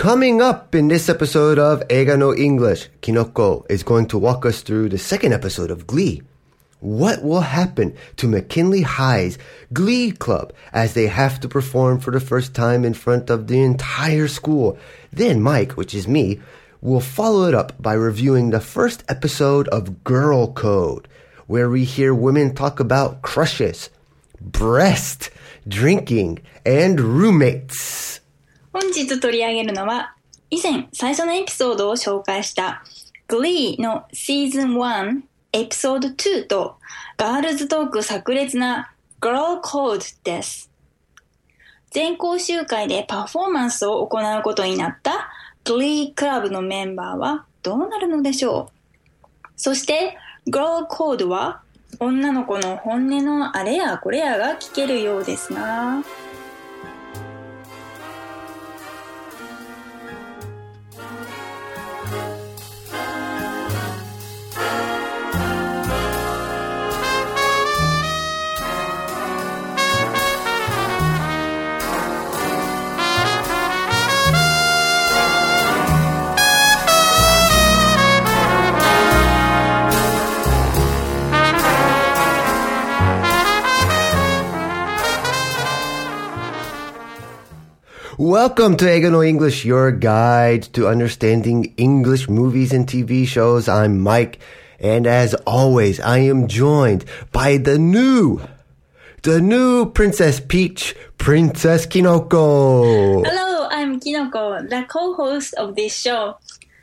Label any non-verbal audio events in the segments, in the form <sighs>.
Coming up in this episode of Eiga no English, Kinoko is going to walk us through the second episode of Glee. What will happen to McKinley High's Glee Club as they have to perform for the first time in front of the entire school? Then Mike, which is me, will follow it up by reviewing the first episode of Girl Code, where we hear women talk about crushes, breast, drinking, and roommates. 本日取り上げるのは、以前最初のエピソードを紹介した Glee の Season 1エピソード2とガールズトーク炸裂な Girl Code です。全校集会でパフォーマンスを行うことになった Glee クラブのメンバーはどうなるのでしょう？そして Girl Code は女の子の本音のあれやこれやが聞けるようですな。Welcome to Egano English, your guide to understanding English movies and TV shows. I'm Mike, and as always, I am joined by the new, the new Princess Peach, Princess Kinoko. Hello, I'm Kinoko, the co-host of this show.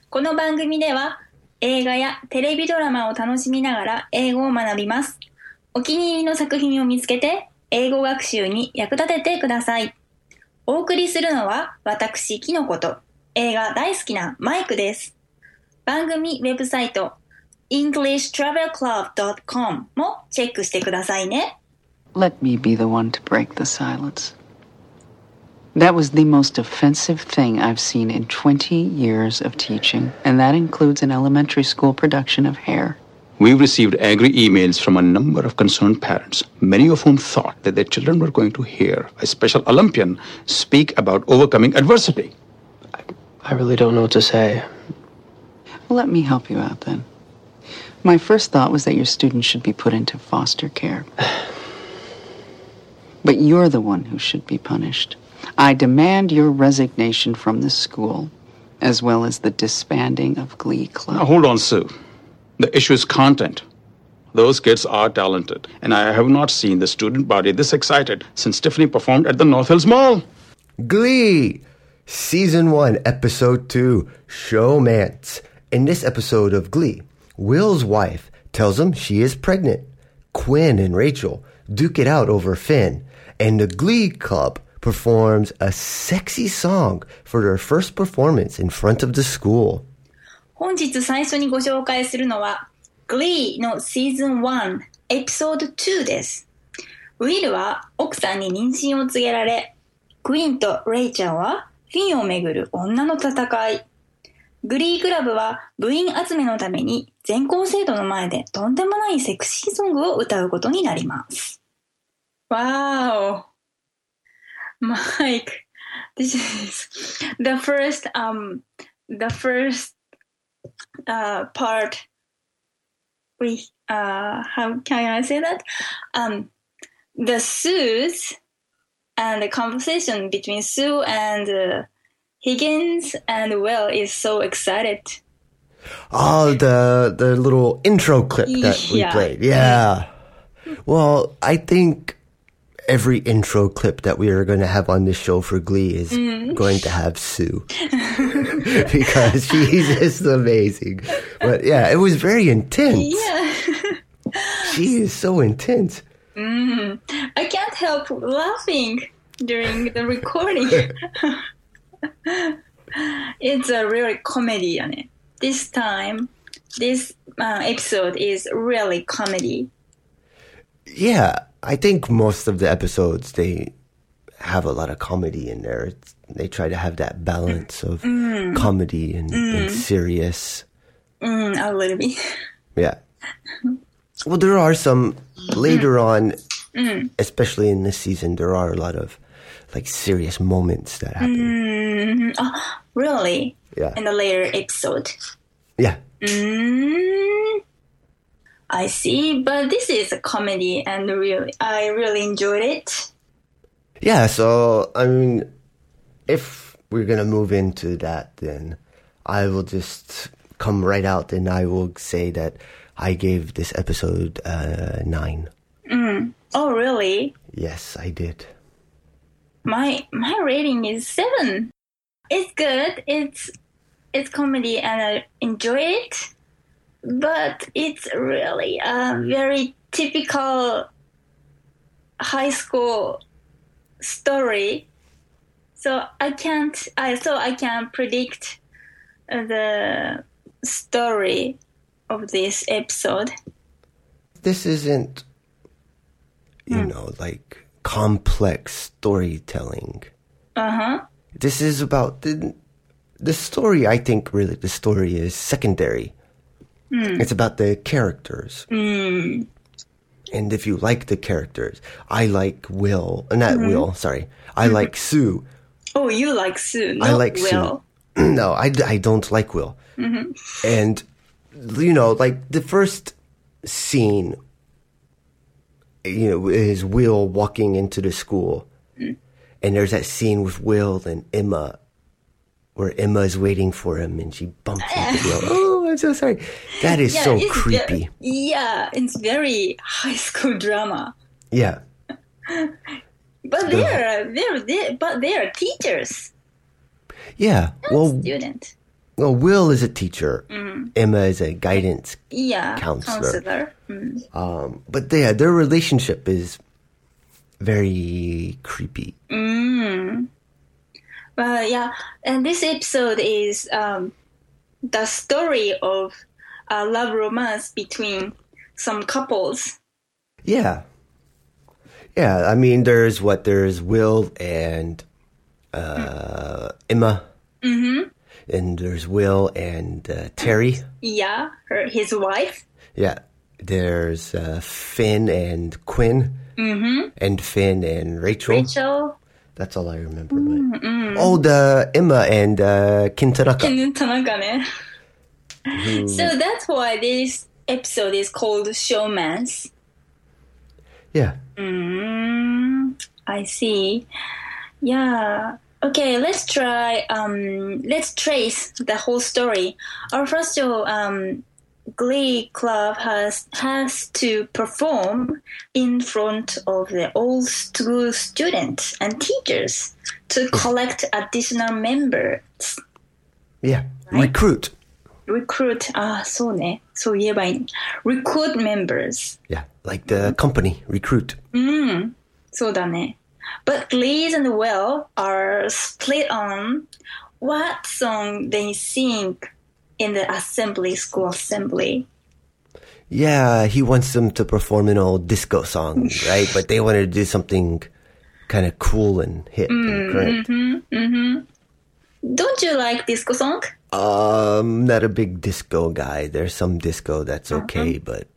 この番組では映画やテレビドラマを楽しみながら英語を学びます。お気に入りの作品を見つけて英語学習に役立ててください。お送りするのは私、キノコと映画大好きなマイクです。番組ウェブサイト englishtravelclub.com もチェックしてくださいね。Let me be the one to break the silence. That was the most offensive thing I've seen in 20 years of teaching, and that includes an elementary school production of Hair. We've received angry emails from a number of concerned parents, many of whom thought that their children were going to hear a special Olympian speak about overcoming adversity. I really don't know what to say. Well, let me help you out then. My first thought was that your students should be put into foster care. <sighs> But you're the one who should be punished. I demand your resignation from the school, as well as the disbanding of Glee Club. Now, hold on, Sue. The issue is content. Those kids are talented, and I have not seen the student body this excited since Tiffany performed at the North Hills Mall. Glee, Season 1, Episode 2, Showmance. In this episode of Glee, Will's wife tells him she is pregnant. Quinn and Rachel duke it out over Finn, and the Glee Club performs a sexy song for their first performance in front of the school. 本日最初にご紹介するのは Glee の Season 1エピソード2です。ウィルは奥さんに妊娠を告げられ、クイーンとレイちゃんはフィンをめぐる女の戦い。グリークラブは部員集めのために全校生徒の前でとんでもないセクシーソングを歌うことになります。Wow! Mike, this is the first, um, the first uh, part we uh, how can I say that um, the Sue's and the conversation between Sue and uh, Figgins and Will is so excited. Oh, the the little intro clip that we Yeah. played. Yeah. Well, I think every intro clip that we are going to have on this show for Glee is going to have Sue <laughs> because she's just amazing. But yeah, it was very intense. Yeah, She is so intense. I can't help laughing during the recording. <laughs> it's a really comedy This time, this uh, episode is really comedy. Yeah, I think most of the episodes they have a lot of comedy in there. It's, they try to have that balance of comedy and, and serious. Mm, a little bit. Yeah. Well, there are some later on, especially in this season, there are a lot of like serious moments that happen. Mm, oh, really? Yeah. In the later episode. Yeah. Mm, I see, but this is a comedy, and really, I really enjoyed it. Yeah, so I mean, if we're gonna move into that, then I will just come right out and I will say that I gave this episode uh, nine. Oh, really? Yes, I did. My my rating is seven. It's good. It's it's comedy, and I enjoy it. But it's really a very typical high school story. So I can't. I so I can predict the story of this episode. This isn't, you know, like complex storytelling. Uh huh. This is about the the story. I think really the story is secondary. Mm. It's about the characters. Mm. And if you like the characters, I like Will, uh, not mm-hmm. Will, sorry. I mm-hmm. like Sue. Oh, you like Sue? I like Will. Sue. <clears throat> no, I, I don't like Will. Mm-hmm. And, you know, like the first scene, you know, is Will walking into the school. Mm. And there's that scene with Will and Emma where Emma is waiting for him and she bumps into Will. <laughs> Oh, I'm so sorry. That is so it's ve- creepy. yeah, it's very high school drama. Yeah. <laughs> But they're they're, they but they are teachers, Yeah. Well, student. well, Will is a teacher. Emma is a guidance Yeah, Counselor. counselor. Mm. Um, but yeah, their relationship is very creepy. But yeah, and this episode is um, the story of a love romance between some couples. Yeah. Yeah, I mean, there's what? There's Will and uh, Emma. Mm-hmm. And there's Will and uh, Terry. Yeah, her his wife. Yeah. There's uh, Finn and Quinn. Mm-hmm. And Finn and Rachel. Rachel, That's all I remember. But... Oh, the Emma and uh, Ken Tanaka. and Tanaka ne. So that's why this episode is called Showmance. yeah. Mm, I see. Yeah. Okay, let's try. Um, let's trace the whole story. Our first show, um, glee club has has to perform in front of the old school students and teachers to collect additional members. Yeah, right? recruit. Recruit. Ah, so ne. So yeah, by recruit members. Yeah, like the company recruit. Mm, so da ne. But Glee and Will are split on what song they sing in the assembly, school assembly. Yeah, he wants them to perform an old disco song, <laughs> right? But they wanted to do something kind of cool and hip mm, and current. Don't you like disco song? Um, not a big disco guy. There's some disco that's okay, but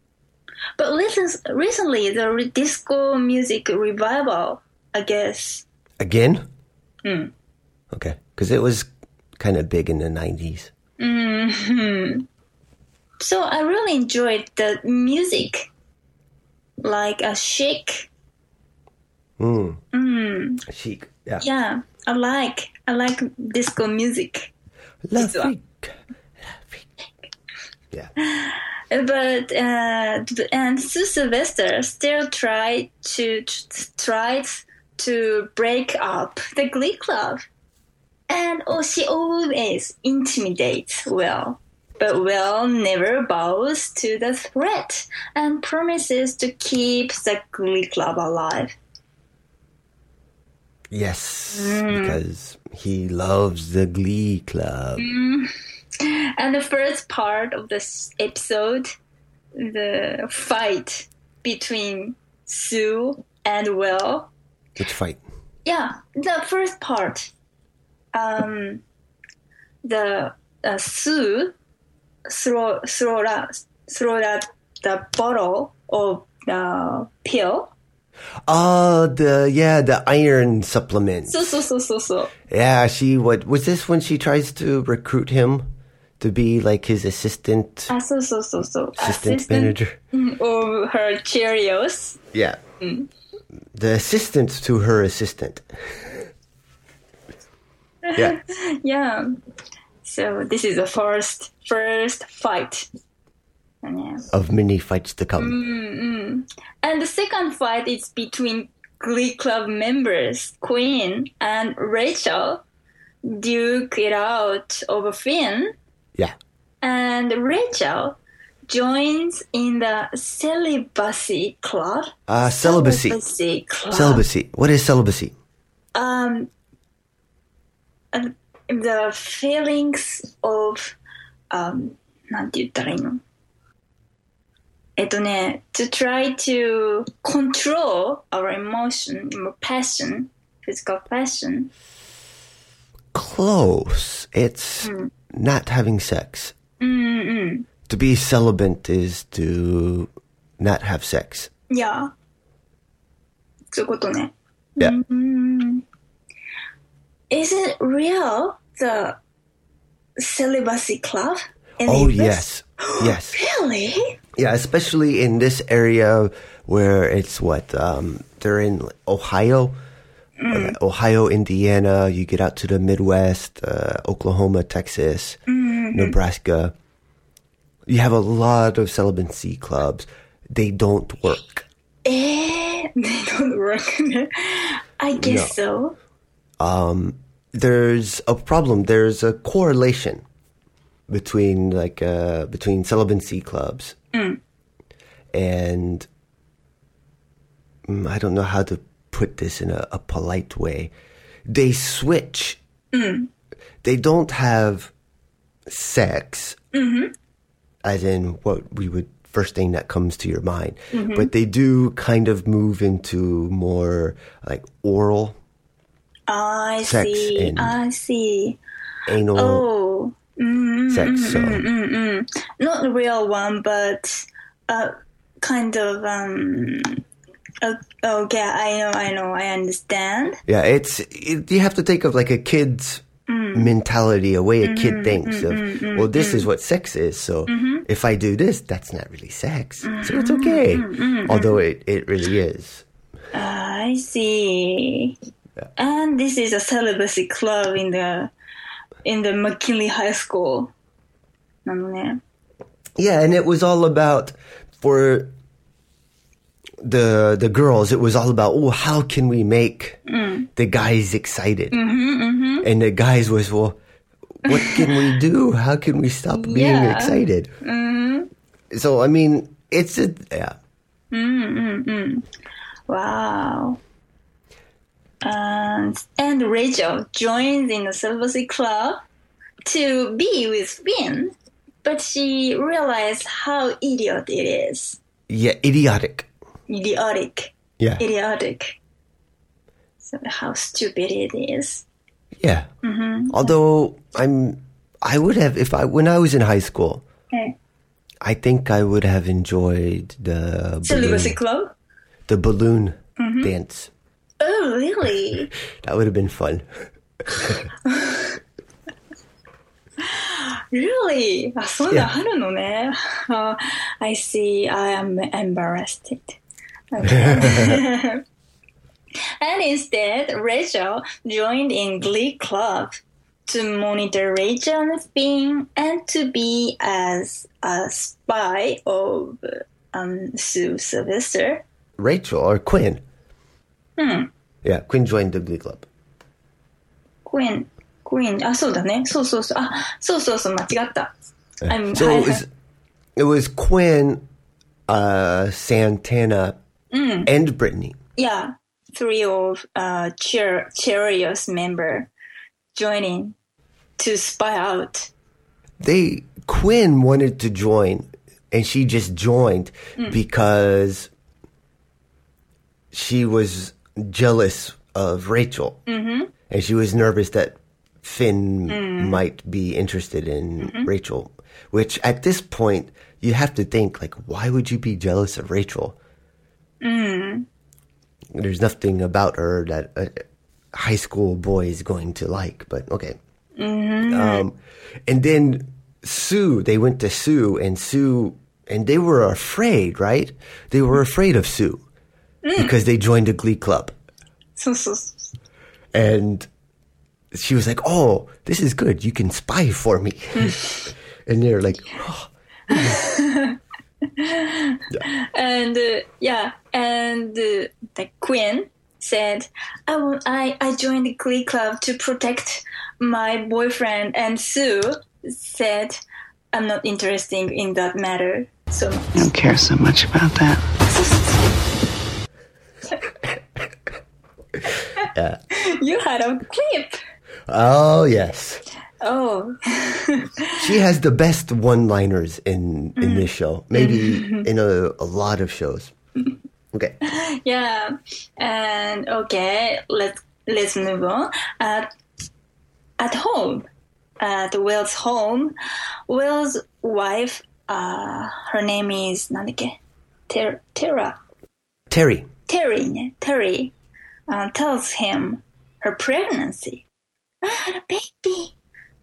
But listen, recently the re- disco music revival, I guess. again, Mm. okay, because it was kind of big in the '90s. Mm-hmm. <laughs> So I really enjoyed the music, like a chic. Mm. Mm-hmm. Chic, yeah. Yeah, I like I like disco music. La It's a- freak. La freak. Yeah. <sighs> but uh, and Sue Sylvester still tried to tried to break up the Glee Club, and oh, she always intimidates Will. But Will never bows to the threat and promises to keep the Glee Club alive. Yes, mm. because he loves the Glee Club. Mm. And the first part of this episode, the fight between Sue and Will, Which fight? yeah, the first part, um, the uh, Sue throw throw that throw that the bottle of the uh, pill. Oh, the yeah, the iron supplement. So so so so so. Yeah, she what was this when she tries to recruit him to be like his assistant? Ah, so so so so. Assistant, assistant manager <laughs> of her Cheerios. Yeah. Mm. The assistant to her assistant yeah. <laughs> Yeah. So this is the first first fight. Yeah. Of many fights to come. And the second fight is between Glee Club members Queen and Rachel duke it out over Finn, Yeah. and Rachel joins in the celibacy club. Uh, celibacy. Celibacy club. Celibacy. What is celibacy? um, the feelings of, um, なんて言ったらいいのえっとね、to try to control our emotion, our passion, physical passion. Close. It's not having sex. To be celibate is to not have sex. いや、そういうことね。 Yeah. Is it real, the celibacy club? in Oh, the yes. <gasps> Yes. Really? Yeah, especially in this area where it's what um, they're in Ohio, uh, Ohio, Indiana. You get out to the Midwest, uh, Oklahoma, Texas, Nebraska. You have a lot of celibacy clubs. They don't work. Eh, <laughs> they don't work. I guess so. Um, there's a problem. There's a correlation between like uh, between celibacy clubs mm. and mm, I don't know how to put this in a, a polite way. They switch. Mm. They don't have sex, mm-hmm. as in what we would first thing that comes to your mind, mm-hmm. but they do kind of move into more like oral, I Sex see. and- I see. anal Oh, mm-hmm, sex. Mm-hmm, so mm-hmm, not the real one, but uh, kind of. Um, oh, oh, uh, okay, I know, I know, I understand. yeah, it's it, you have to think of like a kid's mm. mentality, a way a kid thinks of. well, this is mm. what sex is. So if I do this, that's not really sex. So it's okay, although it it really is. I see. And this is a celibacy club in the in the McKinley High School. Yeah, and it was all about for the the girls. It was all about oh, how can we make mm. the guys excited? Mm-hmm, mm-hmm. And the guys was well, what can we do? How can we stop <laughs> yeah. being excited? Mm-hmm. So I mean, it's a yeah. Mm-hmm, mm-hmm. Wow. And, and Rachel joins in the celibacy club to be with Finn, but she realized how idiot it is. Yeah, idiotic. Idiotic. Yeah, Idiotic. So how stupid it is. yeah. Mm-hmm. Although I'm, I would have if I when I was in high school, Okay. I think I would have enjoyed the Celibacy balloon, club? the balloon mm-hmm. dance. Oh, really? <laughs> That would have been fun. <laughs> Really? あ、そういうのあるのね。あ <laughs> I see. I am embarrassed. Okay. and instead, Rachel joined in Glee Club to monitor Rachel and Finn and to be as a spy of um, Sue Sylvester. Rachel or Quinn. Yeah, Quinn joined the Glee Club. Queen. Queen. あ、そうだね。そうそうそう。あ、そうそうそう。間違った。I'm, So it was, it was Quinn, uh, Santana, and Brittany. yeah, three of uh, Cheer Cheerios member joining to spy out. They Quinn wanted to join, and she just joined because she was jealous of Rachel, mm-hmm. and she was nervous that Finn might be interested in Rachel. Which at this point you have to think like, why would you be jealous of Rachel? there's nothing about her that a high school boy is going to like. But okay. Um, and then Sue, they went to Sue, and Sue, and they were afraid, right? They were afraid of Sue mm. because they joined a glee club. <laughs> And she was like, "Oh, this is good. You can spy for me." <laughs> And they're like, oh. yeah. <laughs> and uh, yeah, and uh, the queen said, "I I I joined the glee club to protect my boyfriend." And Sue said, "I'm not interested in that matter." So much. I don't care so much about that. <laughs> You had a clip. "Oh yes." Oh, <laughs> She has the best one-liners in in this show, maybe in a, a lot of shows. <laughs> Okay. yeah. And okay, let's let's move on. At at home, at Will's home, Will's wife, uh, her name is なんだっけ Ter- Tara. Terry. Terry, ね Terry, uh, tells him her pregnancy. I had a baby.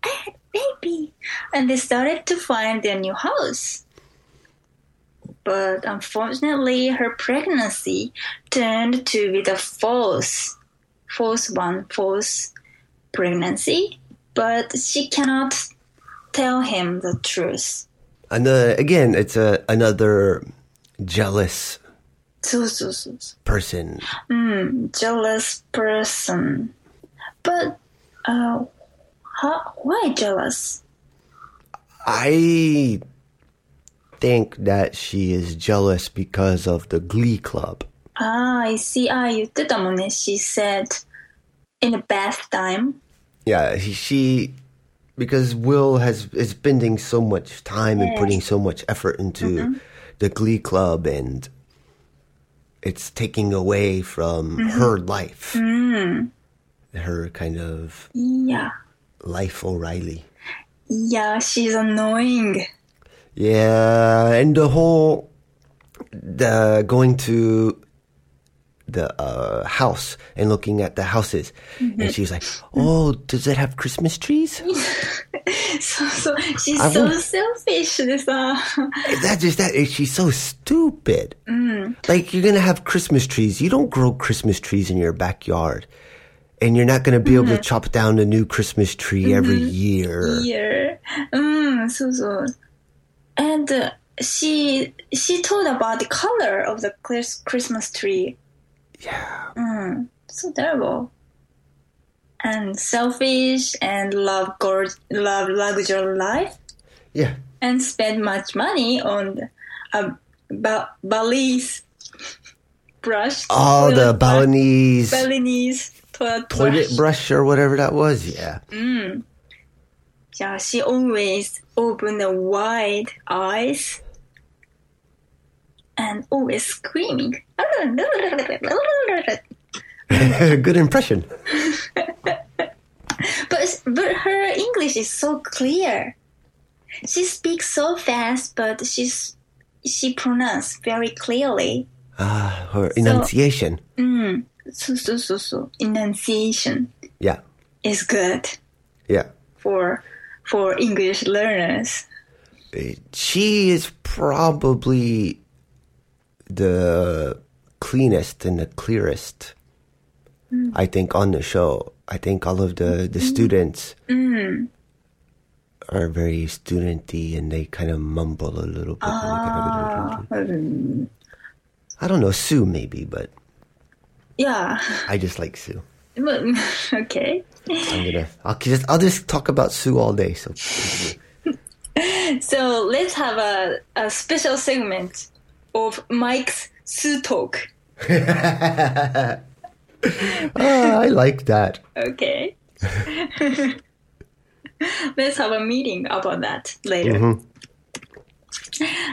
I had a baby. And they started to find their new house. But unfortunately, her pregnancy turned to be the false, false one, false pregnancy. But she cannot tell him the truth. And uh, again, it's a another jealous そうそうそうそう。 person. jealous person. But uh, how, why jealous? I think that she is jealous because of the Glee Club. Ah, I see. Ah, 言ってたもんね. She said in a bath time. Yeah, he- she because Will has is spending so much time and putting so much effort into the Glee Club, and it's taking away from mm-hmm. her life, mm. her kind of Yeah. life of Riley. Yeah, she's annoying. Yeah, and the whole the going to the uh, house and looking at the houses. Mm-hmm. And she's like, Oh, does it have Christmas trees? <laughs> so, so she's I so wonder, selfish. that just that she's so stupid. Mm. Like you're gonna have Christmas trees. You don't grow Christmas trees in your backyard. And you're not going to be able mm-hmm. to chop down a new Christmas tree mm-hmm. every year. Year, mm, so so, and uh, she she told about the color of the Christmas tree. Yeah. Mm-hmm. So terrible. And selfish and love gorge, love luxury life Yeah. and spend much money on a uh, ba- Balinese brush. Oh, the Balinese Balinese toilet, toilet brush. brush or whatever that was. Yeah. Mm. Yeah, she always opened the wide eyes and always screaming. <laughs> Good impression. <laughs> But but her English is so clear. She speaks so fast, but she's she pronounces very clearly. Ah, her enunciation. So so so so enunciation Yeah. is good Yeah. for for English learners. She is probably the cleanest and the clearest. Mm. I think on the show. I think all of the the mm. students mm. are very studenty and they kind of mumble a little bit. and they kind of- I don't know Sue maybe, but Yeah. I just like Sue. <laughs> Okay. I'm gonna. I'll just. I'll just talk about Sue all day. So <laughs> So let's have a, a special segment of Mike's Sue Talk. <laughs> ah, I like that. Okay. <laughs> let's have a meeting about that later.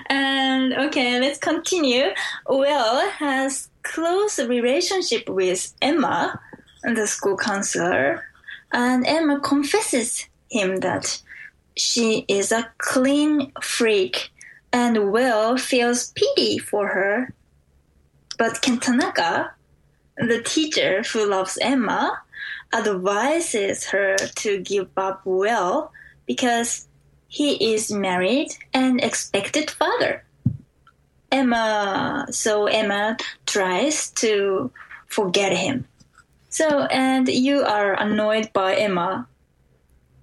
And okay, let's continue. Will has close relationship with Emma, the school counselor, and Emma confesses him that she is a clean freak, and Will feels pity for her. But Ken Tanaka the teacher who loves Emma advises her to give up Will because he is married and expected father. Emma, so Emma tries to forget him. So, and you are annoyed by Emma.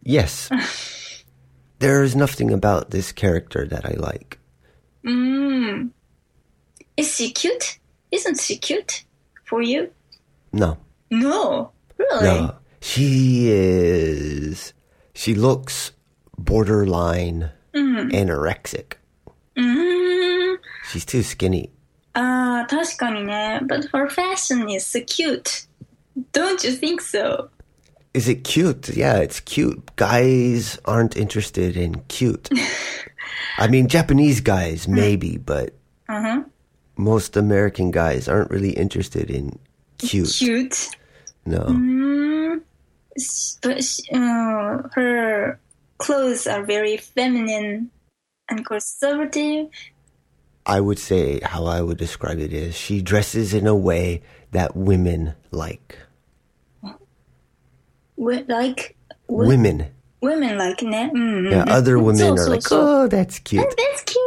Yes. <laughs> There's nothing about this character that I like. Mm. Is she cute? Isn't she cute for you? No. No, really. No. She is. She looks borderline anorexic. Mm. She's too skinny. ああ、確かにね。But her fashion is so cute. Don't you think so? Is it cute? Yeah, it's cute. Guys aren't interested in cute. <laughs> I mean, Japanese guys, maybe, but most American guys aren't really interested in cute. Cute. No. Mm, but she, uh, her clothes are very feminine and conservative. I would say how I would describe it is she dresses in a way that women like. Like women. Women like ne? Mm, yeah, other women so, are so, like, so. oh, that's cute. That's cute.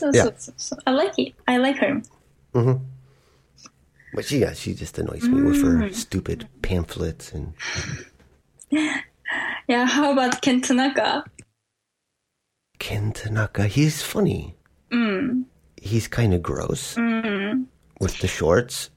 So, Yeah. so, so, so. I like it. I like her. Mm-hmm. But she, yeah, she just annoys me with her mm. stupid pamphlets and <laughs> Yeah, how about Ken Tanaka? Ken Tanaka. He's funny. Mm. He's kind of gross mm. with the shorts,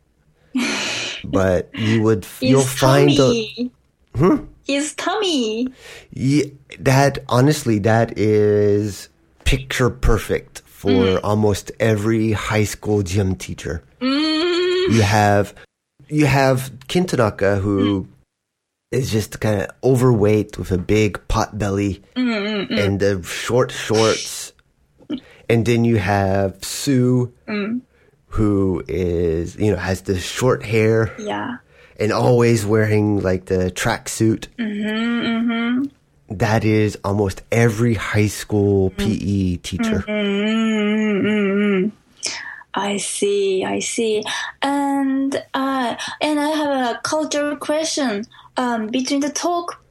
<laughs> but you would you'll His find a, tummy. Hmm? His tummy. yeah, that honestly that is picture perfect for mm. almost every high school gym teacher. Mm. You have you have Ken Tanaka who mm. is just kind of overweight with a big pot belly and the short shorts. And then you have Sue, who is, you know, has the short hair Yeah. and always wearing like the tracksuit. Mm-hmm, mm-hmm. That is almost every high school PE teacher. I see, I see. And uh and I have a cultural question. Um between the talk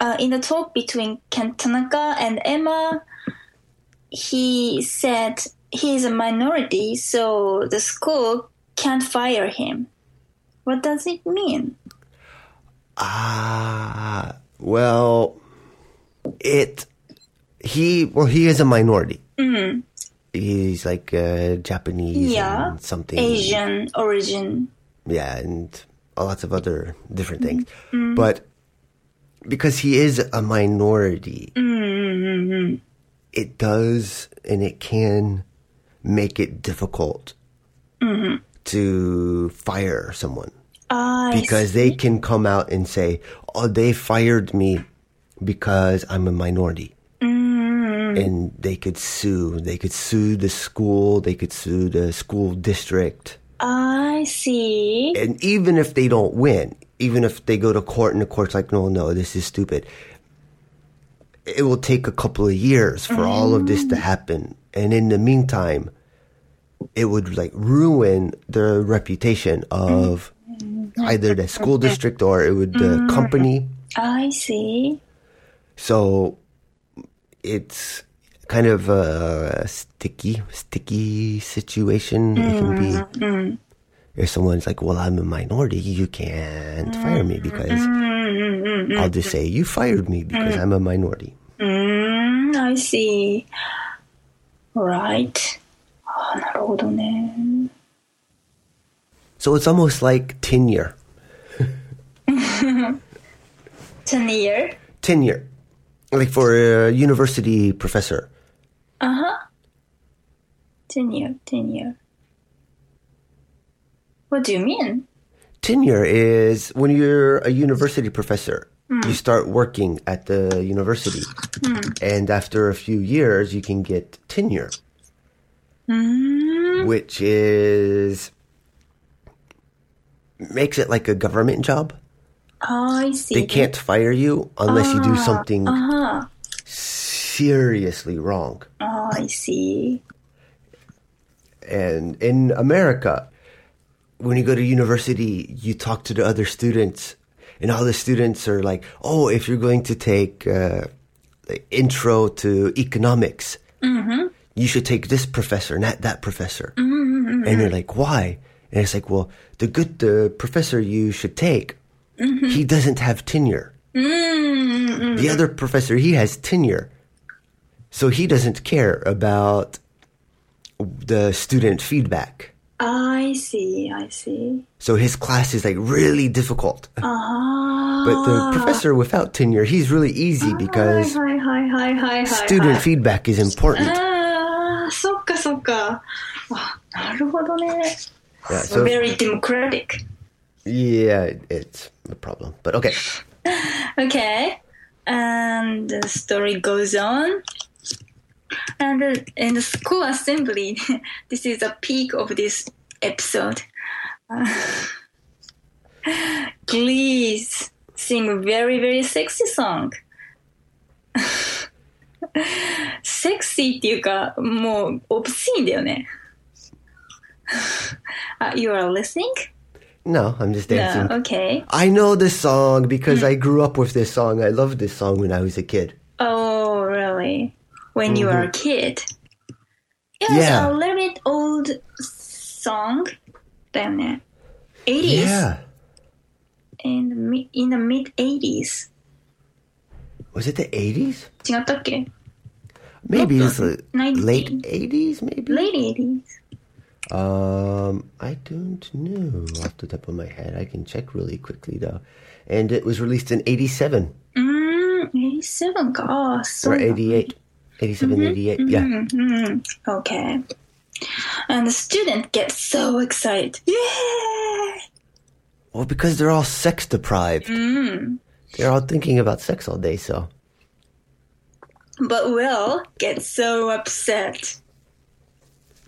uh in the talk between Ken Tanaka and Emma, he said he's a minority, so the school can't fire him. What does it mean? Ah, well, it, he, well, he is a minority. Mm-hmm. He's like uh, Japanese Yeah. something. Asian origin. yeah, and lots of other different things. Mm-hmm. But because he is a minority, mm-hmm. it does and it can make it difficult to fire someone ah, I because they can come out and say, "Oh, they fired me because I'm a minority." Mm. And they could sue. They could sue the school. They could sue the school district. I see. and even if they don't win, even if they go to court and the court's like, no, no, this is stupid, it will take a couple of years for all of this to mm. happen. And in the meantime, it would like ruin the reputation of mm. either the school district or it would the company. I see. So it's kind of a sticky, sticky situation. It can be if someone's like, "Well, I'm a minority, you can't fire me because I'll just say you fired me because I'm a minority." Mm, I see. Right. ああ、なるほどね。 So it's almost like tenure. <laughs> Tenure. Tenure, like for a university professor. Uh huh. Tenure. Tenure. What do you mean? Tenure is when you're a university professor. Hmm. You start working at the university, hmm. and after a few years, you can get tenure, hmm. which is makes it like a government job. Oh, I see. They can't fire you unless you do ah, something uh-huh. seriously wrong. Oh, I see. And in America, when you go to university, you talk to the other students, and all the students are like, "Oh, if you're going to take uh, the intro to economics, mm-hmm. you should take this professor, not that professor." Mm-hmm, mm-hmm, and you're like, "Why?" And it's like, "Well, the good the professor you should take, he doesn't have tenure. The other professor, he has tenure, so he doesn't care about the student feedback." I see, I see. So his class is like really difficult. Ah. But the professor without tenure, he's really easy because はいはいはいはいはいはい。 student feedback is important. ああ、そっかそっか。あ、なるほどね。 Yeah, So so very democratic. yeah, it's a problem. But okay. <laughs> Okay. And the story goes on. And uh, in the school assembly, <laughs> this is a peak of this episode. <laughs> Uh, Please sing very, very sexy song. セクシーっていうか、もう、オブシーンだよね。uh, you are listening? No, I'm just dancing. No, okay. I know this song because I grew up with this song. I loved this song when I was a kid. Oh, really? When you were a kid? Yes, Yeah. a little bit old song. だよね。80s? Yeah. In the, mi- in the mid 80s. Was it the 80s? 違ったっけ Maybe it's the 90. late 80s, maybe? Late 80s. Um, I don't know off the top of my head. I can check really quickly though. And it was released in 87. Mm, 87, gosh. So or 88. 87, mm-hmm, 88, mm-hmm, yeah. Mm-hmm. Okay. And the student gets so excited. Yeah! Well, because they're all sex deprived. Mm. They're all thinking about sex all day, so. But Will gets so upset.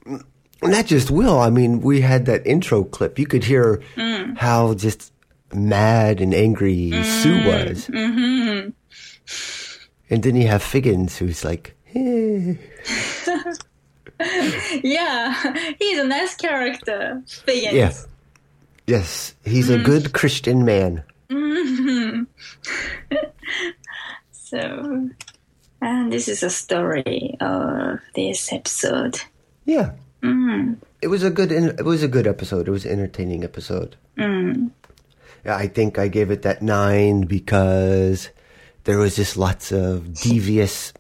Mm. Not just Will. I mean, we had that intro clip. You could hear how just mad and angry Sue was. Mm-hmm. And then you have Figgins, who's like, eh. <laughs> Yeah, he's a nice character. Figgins. yeah. Yes, he's a good Christian man. <laughs> So, and this is a story of this episode. Yeah. It was a good. It was a good episode. It was an entertaining episode. Yeah, I think I gave it that nine because there was just lots of devious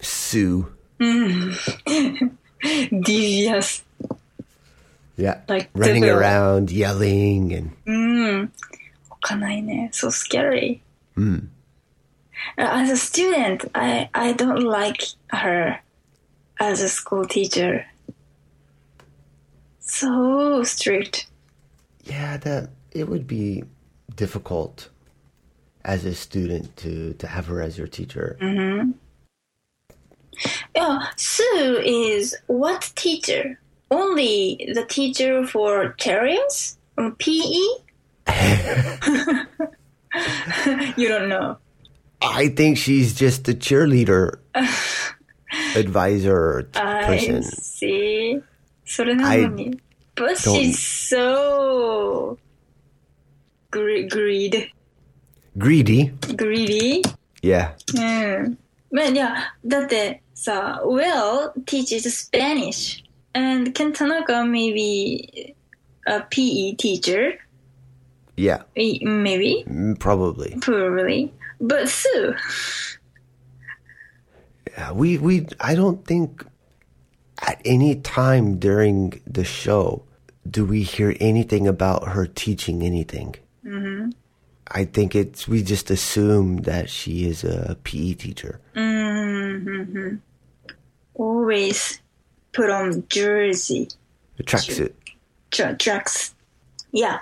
Sue. <laughs> Devious. Yeah, Like running devil. around, yelling, and かないね. So scary. Uh, As a student, I, I don't like her as a school teacher. So strict. yeah, that it would be difficult as a student to to have her as your teacher. Yeah, Sue is what teacher? Only the teacher for terriers? Um, PE? <laughs> you don't know. I think she's just a cheerleader <laughs> advisor t- I person. see. それなのに。But she's so gre- greed. Greedy. greedy. Yeah. うん。まあ、いや、だってさ、Will teaches Spanish. And Ken Tanaka maybe a PE teacher. Yeah. Eh, Maybe. mm, Probably. Probably. But Sue. Yeah, we we I don't think at any time during the show do we hear anything about her teaching anything. Mm-hmm. I think it's we just assume that she is a PE teacher. Mm-hmm. Always put on jersey. A tracksuit. Tra- tracks. Yeah.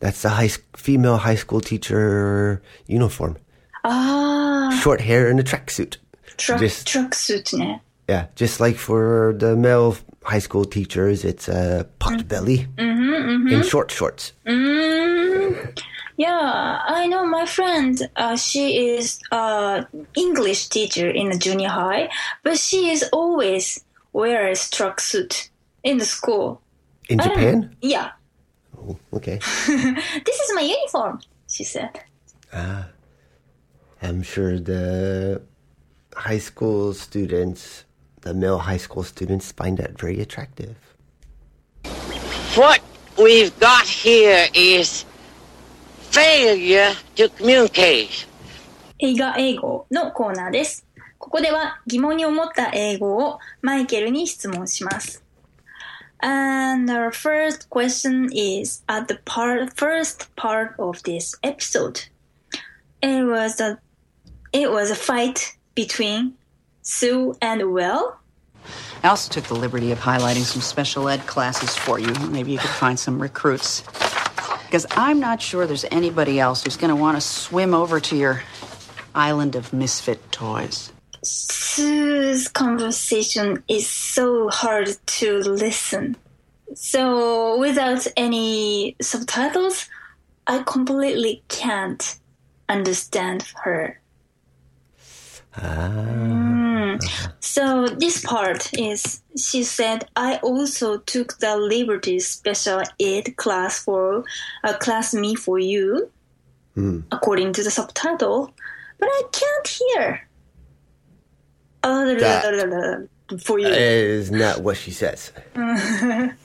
That's the high female high school teacher uniform. Ah, Short hair and a tracksuit. Just- tracksuit ね。Yeah, just like for the male high school teachers, it's a pot belly in short shorts. Mm, yeah, I know my friend. Uh, she is a English teacher in the junior high, but she is always wears tracksuit in the school. In Japan? Yeah. Oh, okay. <laughs> This is my uniform, she said. Ah, I'm sure the high school students, the male high school students, find that very attractive. What we've got here is failure to communicate. 映画英語のコーナーです。ここでは疑問に思った英語をマイケルに質問します。And our first question is at the part, first part of this episode. It was a, it was a fight between Sue and Will. I also took the liberty of highlighting some special ed classes for you. Maybe you could find some recruits. Because I'm not sure there's anybody else who's going to want to swim over to your island of misfit toys. Sue's conversation is so hard to listen. So without any subtitles, I completely can't understand her. Ah. Mm. So this part is she said I also took the Liberty special ed class for a class me for you hmm. according to the subtitle, but I can't hear. Uh, that- for you. Is not what she says. <laughs> And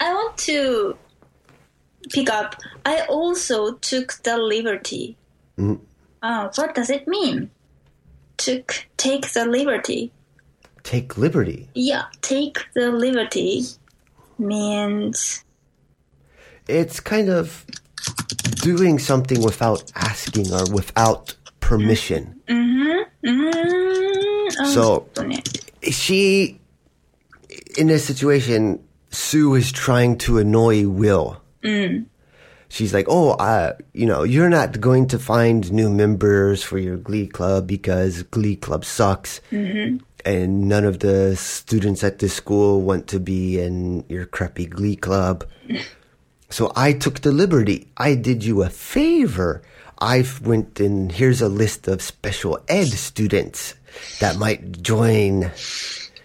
I want to pick up. I also took the liberty. Oh, what does it mean? Took, take the liberty. Take liberty. Yeah, take the liberty means It's kind of doing something without asking or without permission. mm, So she, in this situation, Sue is trying to annoy Will. She's like, "Oh, uh, you know, you're not going to find new members for your Glee club because Glee club sucks, and none of the students at this school want to be in your crappy Glee club." <laughs> So I took the liberty. I did you a favor. I went and here's a list of special ed students that might join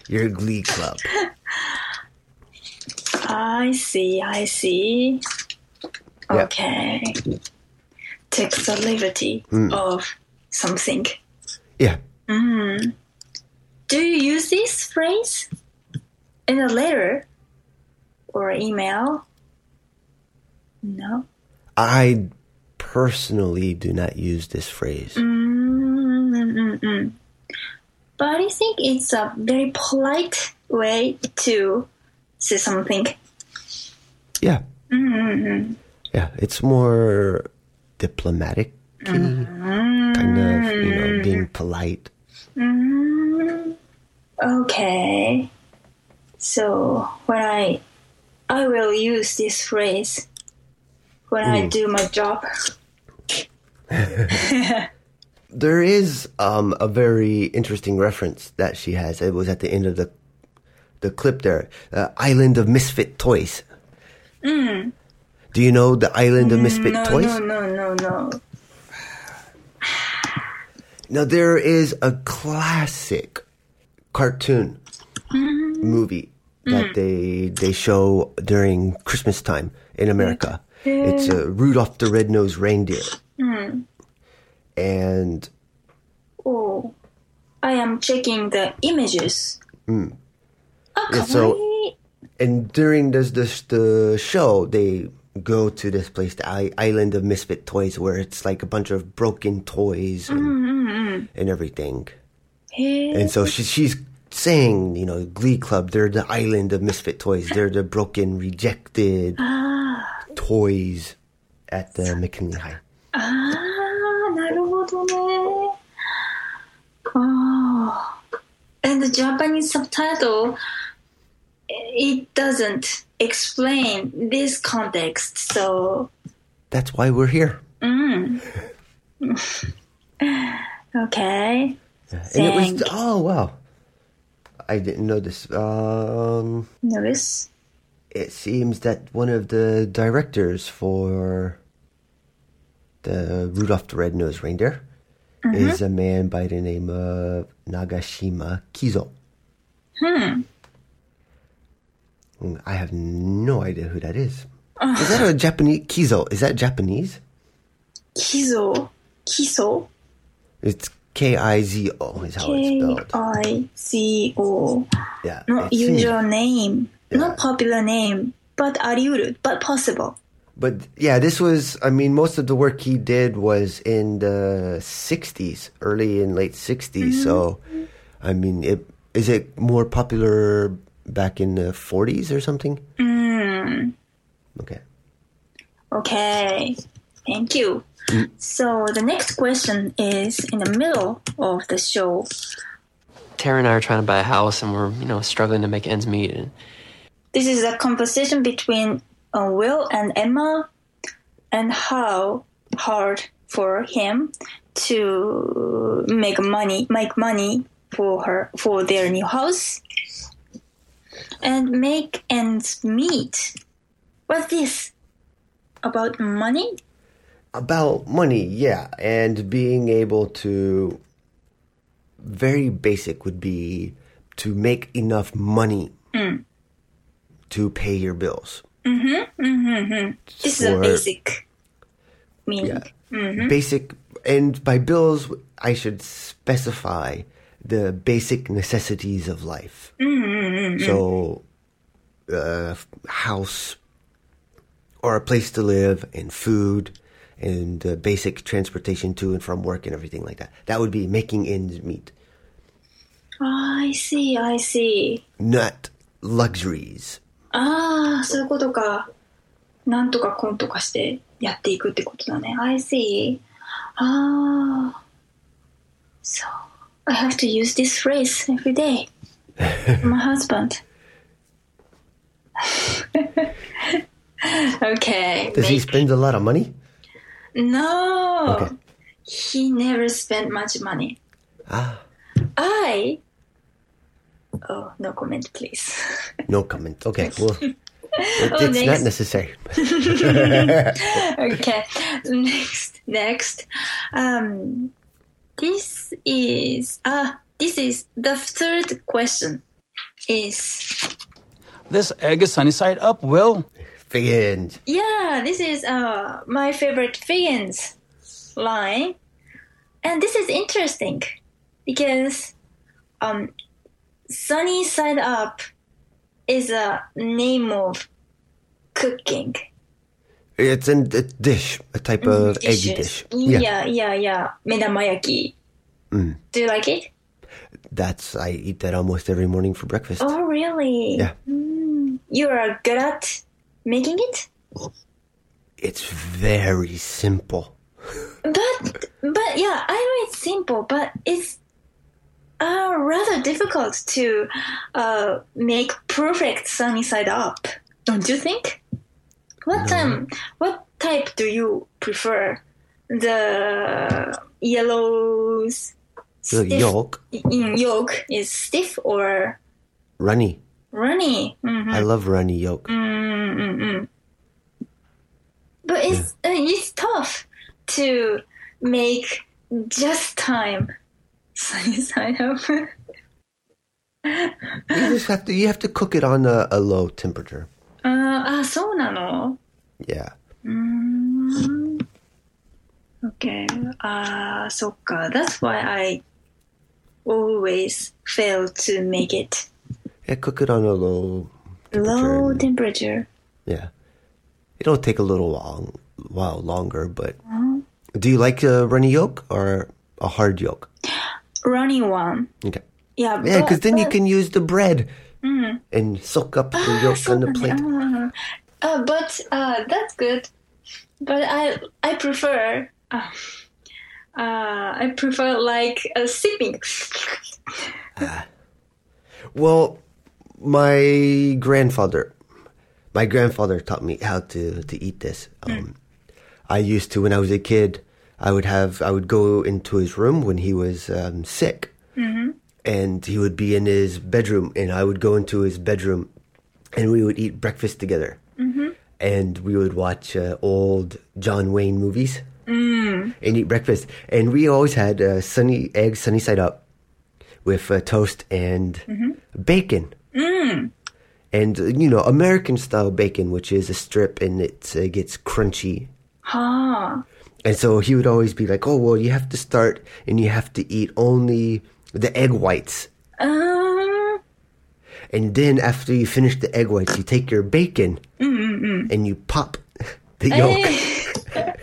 your Glee club. <laughs> I see, I see. Yeah. Okay. Take the liberty hmm. of something. Yeah. Hmm. Do you use this phrase in a letter or email? No. I personally do not use this phrase. Mm-mm-mm. But I think it's a very polite way to say something. Yeah. Mm-hmm. Yeah, it's more diplomatic, kind of, you know, being polite. Okay. So when I I will use this phrase when I do my job. <laughs> There is um, a very interesting reference that she has. It was at the end of the the clip there. Uh, Island of Misfit Toys. Do you know the Island of Misfit no, Toys? no, no, no, no. Now there is a classic cartoon movie that they they show during Christmas time in America. It's uh, Rudolph the Red-Nosed Reindeer. And Oh, I am checking the images. Ah, Yeah, so- and during this, this the show they go to this place the I- island of misfit toys where it's like a bunch of broken toys and, and everything and so she, she's saying you know glee club they're the island of misfit toys they're the broken rejected <gasps> toys at the mckinley high ああ、なるほどね。ああ。And the Japanese subtitle, it doesn't explain this context, so. That's why we're here. <laughs> Okay. and it was Thank- oh wow. I didn't know this. Um Notice. it seems that one of the directors for the Rudolph the Red-Nosed Reindeer is a man by the name of Nagashima Kizo. Mm, I have no idea who that is. Is that a Japanese Kizo? Is that Japanese? Kizo, Kizo. It's K I Z O is how it's spelled. K I Z O. Yeah. Not usual name. Yeah. Not popular name, but Ariuru, but possible. But yeah, this was, I mean, most of the work he did was in the 60s, early and late 60s. Mm-hmm. So, I mean, it, is it more popular back in the 40s or something? Mm. Okay. Okay. Thank you. So the next question is in the middle of the show. Tara and I are trying to buy a house, and we're you know struggling to make ends meet. And This is a conversation between uh, Will and Emma and how hard for him to make money, make money for her for their new house and make ends meet. What's this? About money? About money, yeah, and being able to. Very basic would be to make enough money mm. to pay your bills. Mm-hmm, mm-hmm, mm-hmm. This is a basic meaning. Yeah. Basic, and by bills, I should specify the basic necessities of life. So, uh, f- house, or a place to live, and food, and uh, basic transportation to and from work, and everything like that. That would be making ends meet, I see, I see. not luxuries. ああ、そういうことか。なんとかコンとかしてやっていくってことだね。I see. ああ。 Have to use this phrase every day. <laughs> My husband. <laughs> okay. Does he spend a lot of money? No. Okay. He never spent much money. Ah, I. Oh, no comment, please. <laughs> no comment. Okay, well, it, Oh, it's not necessary. okay next next um this is ah this is the third question is This egg is sunny side up, Will. Figgins. yeah this is uh my favorite Figgins line and this is interesting because um sunny side up is a name of cooking It's in a dish, a type of egg dish. yeah yeah yeah medamayaki do you like it That's I eat that almost every morning for breakfast. Oh, really? Yeah. You are good at making it? It's very simple. But, but yeah, I know it's simple, but it's uh, rather difficult to uh, make perfect sunny side up. Don't you think? What time? What type do you prefer? The yellows. The stiff- yolk, in yolk is stiff or runny. runny. Mhm. I love runny yolk. But it's uh, it's tough to make just time <laughs> side up. You just have to you have to cook it on a, a low temperature. あーあ、そうなの Yeah. Okay. あーそっか。That's why I always fail to make it Yeah, cook it on a low low temperature. temperature. Yeah. It'll take a little long while longer, but do you like a runny yolk or a hard yolk? Runny one. Okay. Yeah, Yeah, because but- then you but- can use the bread Mm-hmm. and soak up the ah, your on kind of plate. Uh, but uh, that's good. But I I prefer I prefer like sipping. well, my grandfather, my grandfather taught me how to to eat this. Mm. Um, mm. I used to when I was a kid. I would have I would go into his room when he was um, sick, mm -hmm and he would be in his bedroom, and I would go into his bedroom, and we would eat breakfast together, and we would watch uh, old John Wayne movies and eat breakfast, and we always had uh, sunny eggs sunny side up with uh, toast and bacon. and uh, you know American style bacon, which is a strip and it uh, gets crunchy. はあ。And so he would always be like, "Oh well, you have to start and you have to eat only the egg whites. Uh... And then after you finish the egg whites, you take your bacon Mm-mm-mm. and you pop <laughs> the yolk. Eh.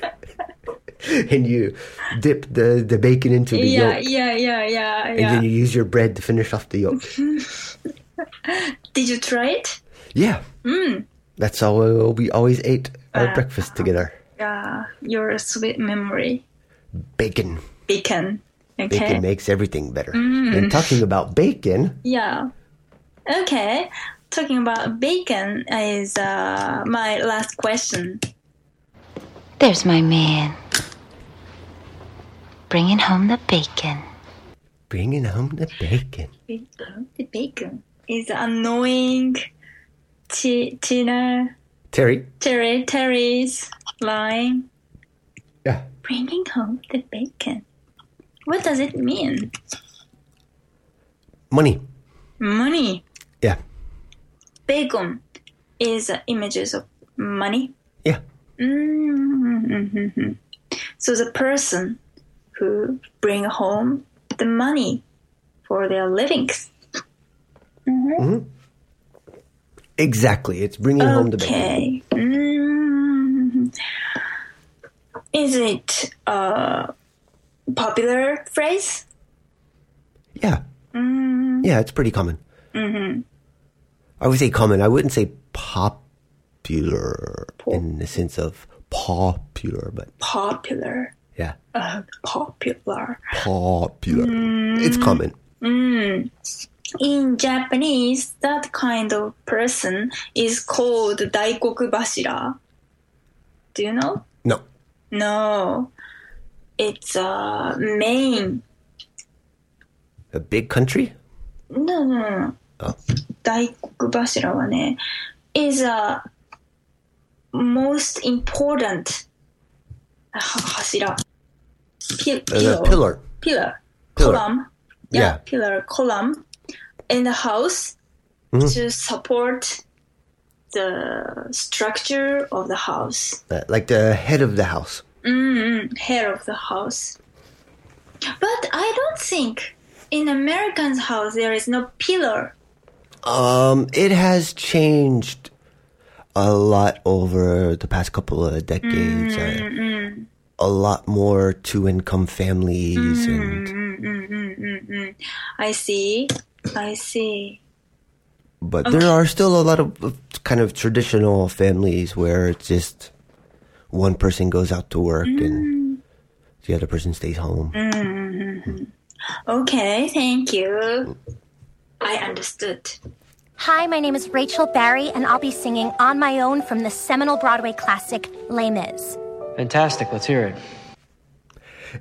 <laughs> and you dip the, the bacon into the yeah, yolk. Yeah, yeah, yeah, yeah. And then you use your bread to finish off the yolk. <laughs> Did you try it? Yeah. Mm. That's how we always ate our uh, breakfast together. Yeah, your sweet memory. Bacon. Bacon. Okay. Bacon makes everything better. And talking about bacon, Yeah. Okay. Talking about bacon is uh, my last question. There's my man. Bringing home the bacon. bringing home the bacon. The bacon is annoying. Chi- Tina, Terri. Terri, Terri's line. Yeah. Bringing home the bacon. What does it mean? Money. Money. Yeah. Bacon is uh, images of money. Yeah. Mm-hmm. So the person who bring home the money for their livings. Exactly. It's bringing home the bacon. Okay. Mm. Is it a popular phrase? Yeah. Mm. Yeah, it's pretty common. Mm-hmm. I would say common. I wouldn't say popular in the sense of popular, but Popular. yeah, Uh, popular. popular. Mm. It's common. Mm. In Japanese, that kind of person is called daikokubashira. Do you know? No. No. It's a main. A big country? No, no, no. 大黒柱はね、is a most important は柱。ピ Uh, the pillar. Pillar. Pillar. Column. Yeah. Pillar, column in the house to support the structure of the house. Uh, like the head of the house. Mm, head of the house. But I don't think in American's house there is no pillar. Um, it has changed a lot over the past couple of decades. Uh, a lot more two income families and I see. I see. but there are still a lot of, of kind of traditional families where it's just one person goes out to work and mm. the other person stays home. Mm-hmm. Okay, thank you. I understood. Hi, my name is Rachel Berry, and I'll be singing On My Own from the seminal Broadway classic Les Mis. Fantastic. Let's hear it.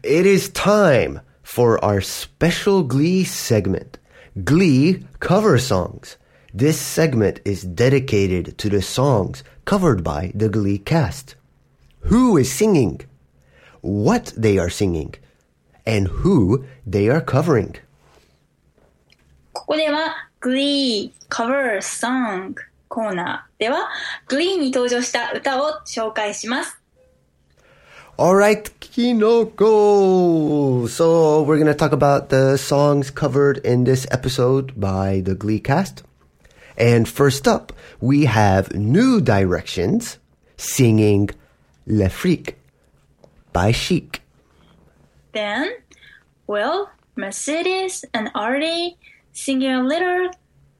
It is time for our special Glee segment, Glee cover songs. This segment is dedicated to the songs covered by the Glee cast Who is singing, what they are singing, and who they are covering. ここでは Glee Cover Song コーナーでは Glee に登場した歌を紹介します。 All right, Kinoko. So we're gonna talk about the songs covered in this episode by the Glee cast. And first up, we have New Directions singing Le Freak by Chic. Then, well, Mercedes and Artie singing a little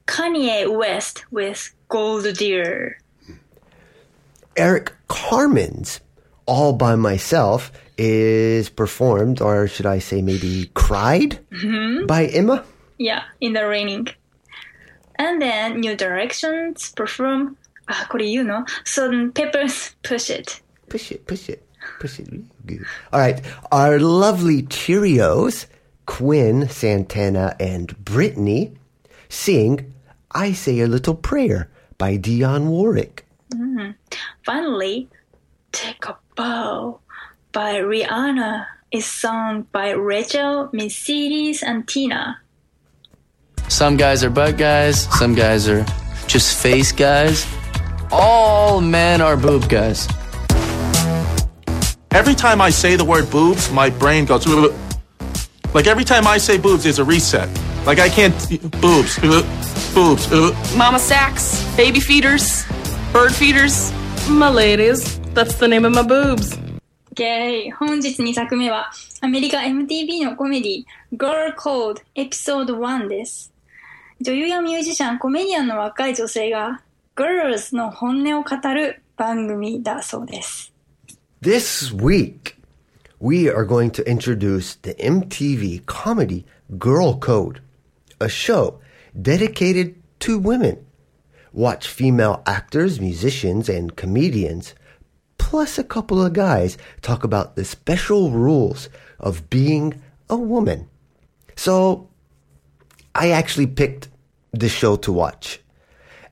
Kanye West with Gold Digger. Eric Carmen's All by Myself is performed, or should I say maybe cried, mm-hmm. by Emma? Yeah, in the raining. And then New Directions perform, ah, これ言うの? Salt-N-Pepa's Push It. Push it, push it, push it. Good. All right, our lovely Cheerios, Quinn, Santana, and Brittany sing I Say a Little Prayer by Dionne Warwick. Mm-hmm. Finally, Take a Bow by Rihanna is sung by Rachel, Mercedes, and Tina. Some guys are butt guys. Some guys are just face guys. All men are boob guys. Every time I say the word boobs, my brain goes. "Ugh." Like every time I say boobs, there's a reset. Like I can't. Boobs. Ugh. Boobs. Ugh. Mama sacks, baby feeders, bird feeders. My ladies, that's the name of my boobs. OK! 本日2作目は、アメリカ MTV のコメディ、Girl Code エピソード1です。女優やミュージシャン、コメディアンの若い女性が、Girls の本音を語る番組だそうです。 This week, we are going to introduce the MTV comedy Girl Code, a show dedicated to women. Watch female actors, musicians, and comedians, plus a couple of guys, talk about the special rules of being a woman. So, I actually picked this show to watch,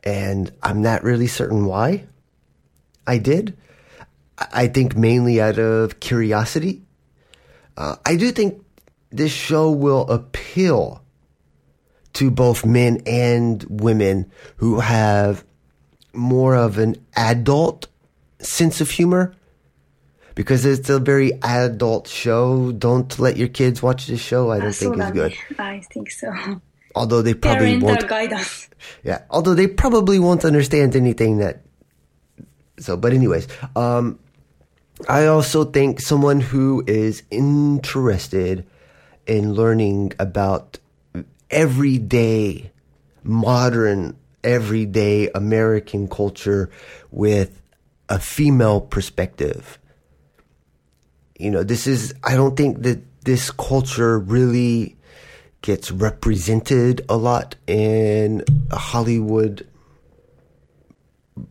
and I'm not really certain why I did. I think mainly out of curiosity. Uh, I do think this show will appeal to both men and women who have more of an adult sense of humor because it's a very adult show. Don't let your kids watch this show. I don't think it's ah, good. <laughs> I think so. Although they probably won't. Yeah. Although they probably won't understand anything that. So, but anyways, um, I also think someone who is interested in learning about everyday, modern, everyday American culture with a female perspective. You know, this is, I don't think that this culture really gets represented a lot in Hollywood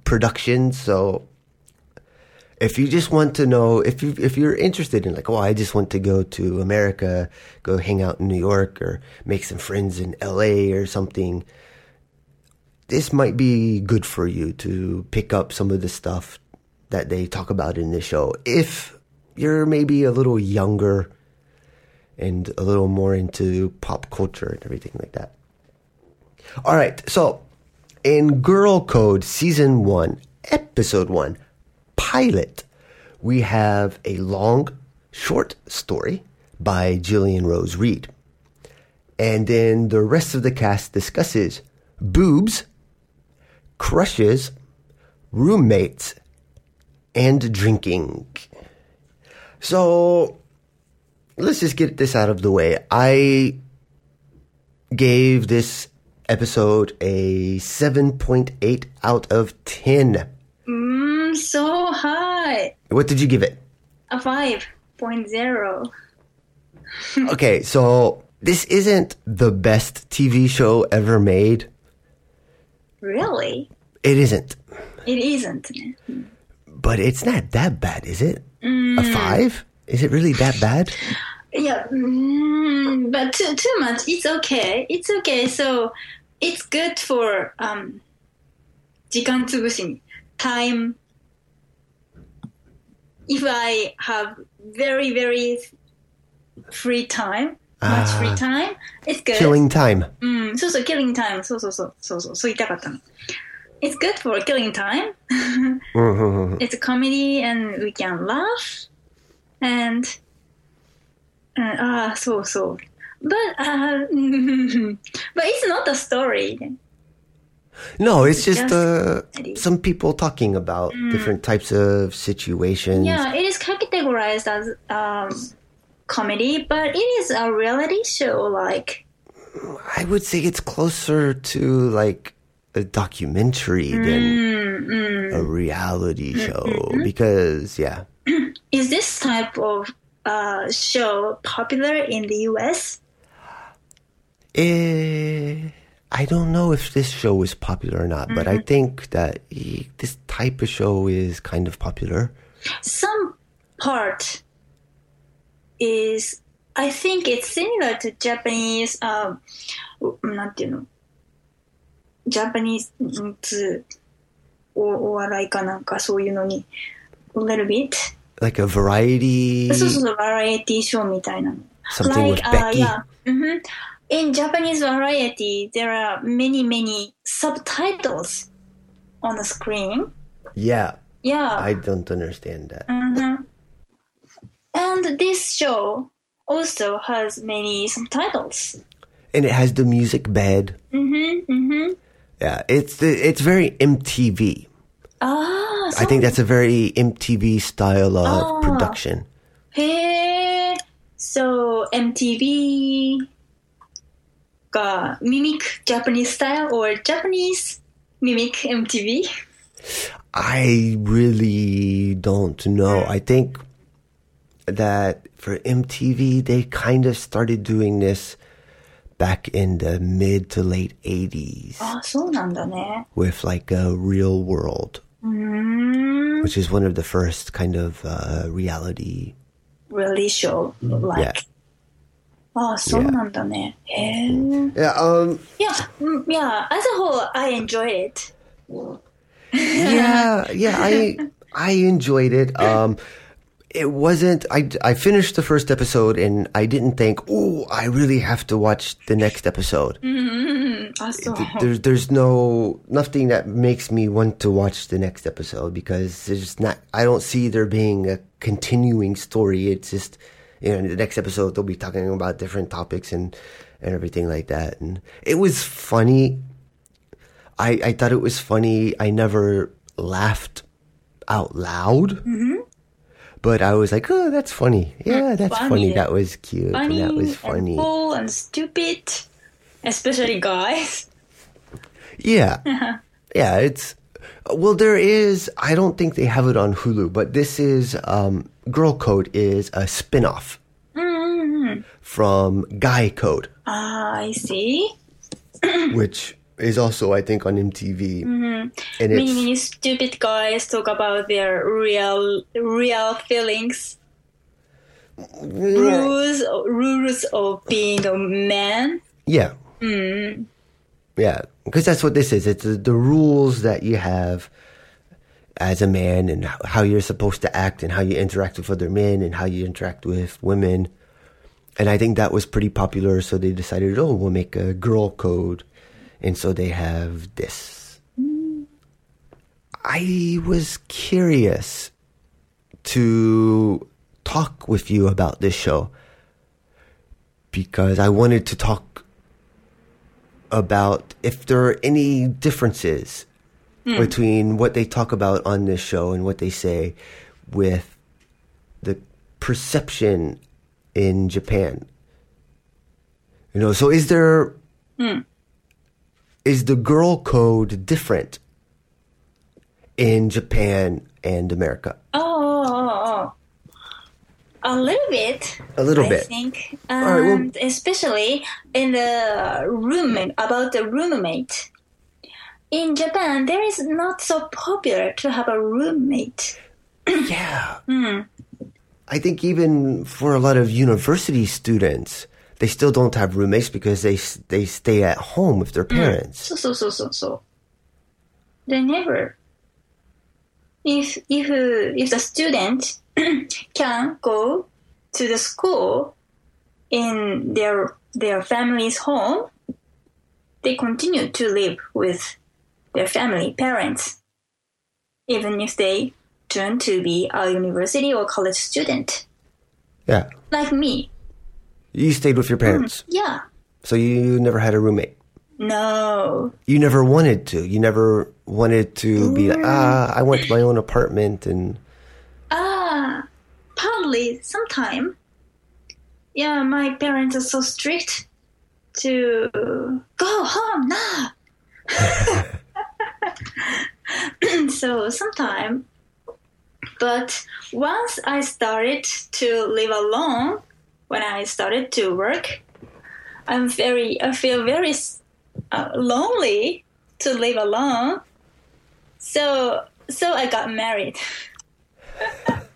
productions. So if you just want to know, if you if you're interested in like, oh, I just want to go to America, go hang out in New York, or make some friends in L.A. or something, this might be good for you to pick up some of the stuff that they talk about in this show. If you're maybe a little younger and a little more into pop culture and everything like that. All right, so in Girl Code Season 1, Episode 1, Pilot, we have a long, short story by Jillian Rose Reed. And then the rest of the cast discusses boobs, crushes, roommates, and drinking. So let's just get this out of the way. I gave this episode a 7.8 out of 10. Mm, so high. What did you give it? A 5.0. <laughs> Okay, so this isn't the best TV show ever made. Really? It isn't. It isn't. But it's not that bad, is it? A Mm. 5? Is it really that bad? Yeah, mm, but too too much. It's okay. It's okay. So it's good for um 時間つぶしに time. If I have very very free time, much free Ah. time, it's good. Killing time. うん、そうそう、killing time. そうそうそう、そうそう、そう言いたかったの。It's good for killing time. <laughs> Mhm. it's a comedy and we can laugh and uh, ah so so but uh, <laughs> but it's not a story No, it's just uh, some people talking about different types of situations. yeah it is categorized as um, comedy but it is a reality show like I would say it's closer to like a documentary than mm, mm. a reality show mhm. because yeah. <clears throat> is this type of uh, show popular in the us Eh, I don't know if this show is popular or not, but I think that eh, this type of show is kind of popular. some part is I think it's similar to Japanese um なんていうの Japanese うんつおお笑いかなんかそういうのに a little bit Like a variety. そうそうそうバラエティショーみたいなの something like with uh, Becky. yeah. hmm In Japanese variety, there are many many subtitles on the screen. Yeah, Yeah. I don't understand that. Mhm. And this show also has many subtitles. And it has the music bed. Mm-hmm. Mm-hmm. Yeah, it's the, it's very MTV. Ah, I think that's a very MTV style of Ah. production. Hey, so MTV got mimic Japanese style or Japanese mimic MTV? I really don't know. I think that for MTV, they kind of started doing this back in the mid to late 80s あ、そうなんだね。 with like a real world, うーん。 which is one of the first kind of uh, reality. really show like. Yeah. あ、そうなんだね。へえ。 Yeah, um, Yeah, mm, yeah. As a whole, I enjoy it. <laughs> yeah, yeah. I I enjoyed it. Um, it wasn't. I I finished the first episode and I didn't think, oh, I really have to watch the next episode. うん。あ、そう。 There's there's no nothing that makes me want to watch the next episode because there's not. I don't see there being a continuing story. It's just you know, in the next episode they'll be talking about different topics and and everything like that. And it was funny. I I thought it was funny. I never laughed out loud. Mhm. But I was like, oh, that's funny. Yeah, that's funny. funny. That was cute. Funny and that was and funny. cool and stupid, especially guys. Yeah. <laughs> yeah, it's well there is I don't think they have it on Hulu, but this is um Girl Code is a spin-off Mm-hmm. from Guy Code, Ah, I see. <clears throat> which is also I think on MTV. hmm And it's many stupid guys talk about their real real feelings, rules rules of being a man. yeah. Mm. Yeah, because that's what this is. It's the, the rules that you have as a man and how you're supposed to act and how you interact with other men and how you interact with women. And I think that was pretty popular, so they decided, oh, we'll make a girl code. And so they have this. I was curious to talk with you about this show because I wanted to talk about if there are any differences Hmm. between what they talk about on this show and what they say with the perception in Japan. You know, so is there Hmm. is the girl code different in Japan and America? Oh, oh, oh. A little bit. A little I bit. think, All right, well- especially in the roommate about the roommate. In Japan, there is not so popular to have a roommate. yeah. <clears throat> Hmm. I think even for a lot of university students, they still don't have roommates because they they stay at home with their parents. So so so so so. They never. If if uh, if the student <clears throat> can go to the school in their their family's home, they continue to live with their family parents, even if they turn to be a university or college student, Yeah. like me. You stayed with your parents. Yeah. So you never had a roommate. No. You never wanted to. You never wanted to be like, ah, I went to my own apartment and partly sometime. Yeah, my parents are so strict to go home now. <laughs> so sometime, but once I started to live alone, when I started to work, I'm very, I feel very uh, lonely to live alone. So, so I got married. <laughs>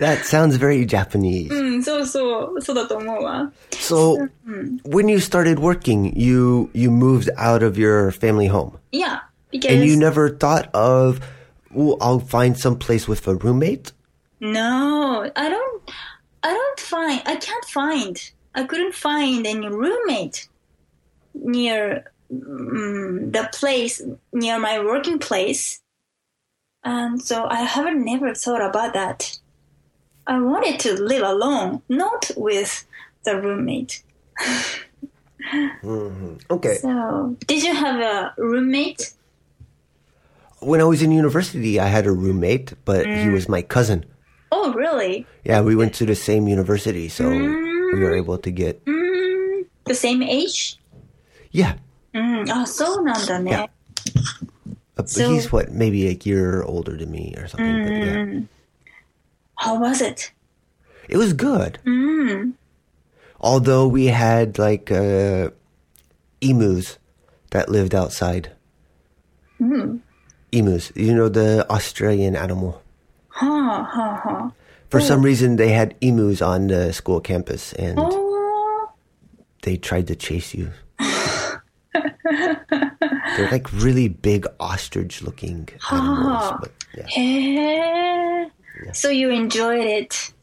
that sounds very Japanese. うん、そうそう、そうだと思うわ。 So うん。 when you started working, you you moved out of your family home. Yeah, because And you never thought of, oh, I'll find some place with a roommate? no, I don't. I don't find, I can't find, I couldn't find any roommate near mm the place, near my working place. And so I haven't never thought about that. I wanted to live alone, not with the roommate. <laughs> hmm Okay. So, did you have a roommate? When I was in university, I had a roommate, but he Mm. was my cousin. Oh, really? Yeah, we went to the same university, so we were able to get. Mm, the same age? Yeah, うん、あ、そうなんだね。 uh, but so- he's what maybe a year older than me or something. But yeah, Mm. How was it? it was good. Mm. Although we had like uh, emus that lived outside. Mm. Emus, you know the Australian animal. Huh, huh, huh. For some reason, they had emus on the school campus, and Oh, they tried to chase you. They're like really big ostrich-looking animals. But yeah. Hey. So you enjoyed it?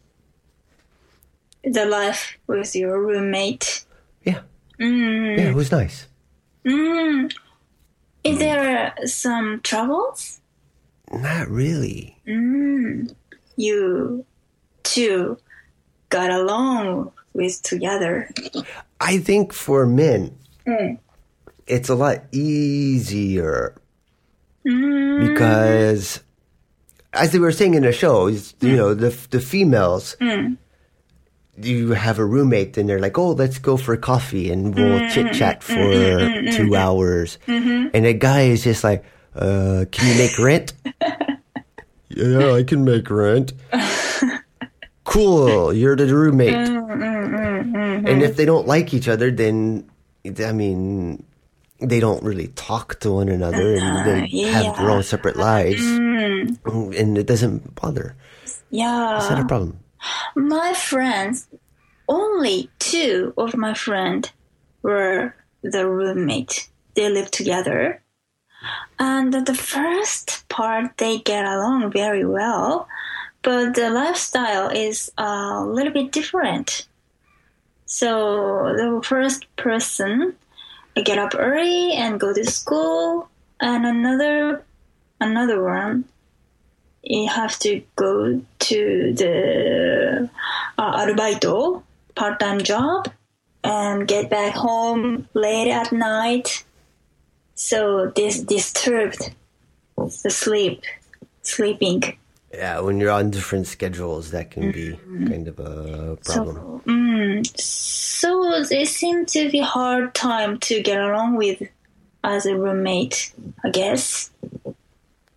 The life with your roommate? Yeah. Mm. yeah, it was nice. Mm. Is there some troubles? Not really. Mm. You two got along with together. I think for men, Mm. It's a lot easier Mm. because, as they were saying in the show, you know, the the females. Mm. You have a roommate, and they're like, "Oh, let's go for coffee, and we'll Mm, chit chat for mm, mm, two mm. hours." Mhm. And a guy is just like, uh, "Can you make rent?" <laughs> yeah, I can make rent. <laughs> cool, you're the roommate. Mm, And if they don't like each other, then I mean, they don't really talk to one another, and they have their own separate lives, Mm. and it doesn't bother. Yeah. It's not a problem. My friends, only two of my friends were the roommate. They lived together. And the first part, they get along very well. But the lifestyle is a little bit different. So the first person get up early and go to school, and another another one you have to go to the uh, arubaito part-time job and get back home late at night so this disturbed the sleep sleeping Yeah, when you're on different schedules, that can be Mm-hmm. kind of a problem. so mm, so it seemed to be hard time to get along with as a roommate i guess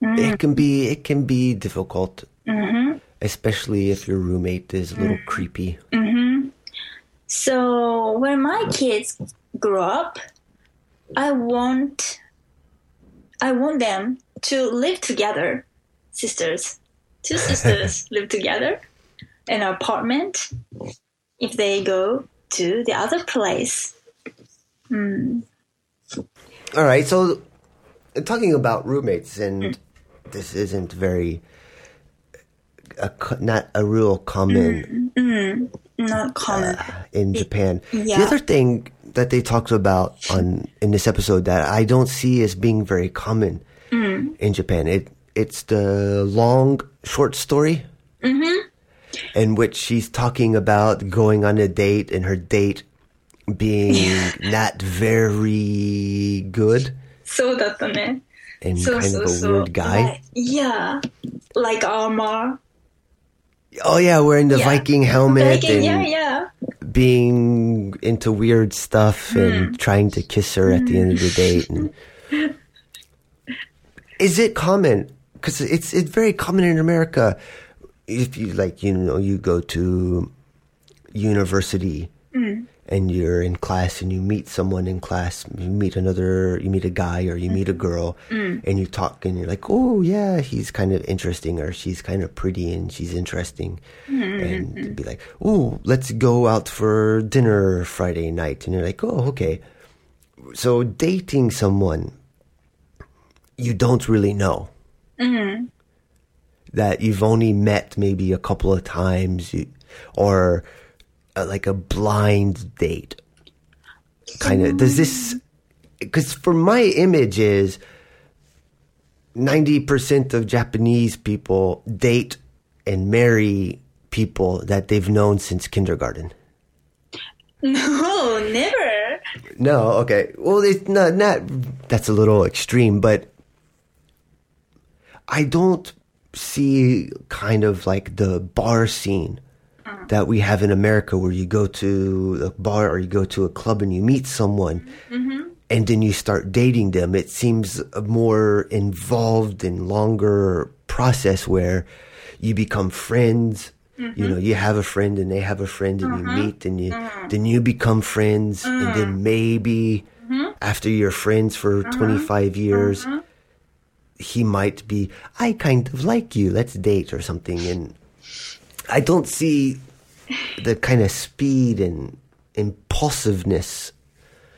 It can be it can be difficult, mm-hmm. especially if your roommate is a little creepy. hmm So when my kids grow up, I want I want them to live together, sisters. Two <laughs> sisters live together in an apartment. If they go to the other place, Hmm. All right, so talking about roommates, and this isn't very a, not a real common mm, not common. in Japan. yeah. The other thing that they talked about on in this episode that I don't see as being very common Mm. in Japan, it it's the long short story Mm-hmm in which she's talking about going on a date and her date being not very good. So that's and so, kind so, of a so. weird guy. Like, yeah, like armor. Oh yeah, wearing the yeah. Viking helmet Viking, and yeah, yeah. being into weird stuff mm. and trying to kiss her at the end of the date. And... <laughs> Is it common? Because it's it's very common in America if you like, you know, you go to university Mm. and you're in class and you meet someone in class, you meet another, you meet a guy or you meet a girl, Mm. and you talk and you're like, oh yeah, he's kind of interesting or she's kind of pretty and she's interesting, Mm-hmm. and be like, oh, let's go out for dinner Friday night, and you're like, oh okay. So dating someone you don't really know Mm. That you've only met maybe a couple of times. Or uh, like a blind date? Kind of. Does this? Because for my image is ninety percent of Japanese people date and marry people that they've known since kindergarten. <laughs> No, never. No, okay. Well, it's not not that's a little extreme, but I don't see kind of like the bar scene that we have in America where you go to a bar or you go to a club and you meet someone mm-hmm. and then you start dating them. It seems a more involved and longer process where you become friends. You know, mm-hmm. you have a friend and they have a friend and you mm-hmm. meet and you then you become friends and then maybe after you're friends for uh-huh. 25 years he might be I kind of like you, let's date or something and I don't see the kind of speed and impulsiveness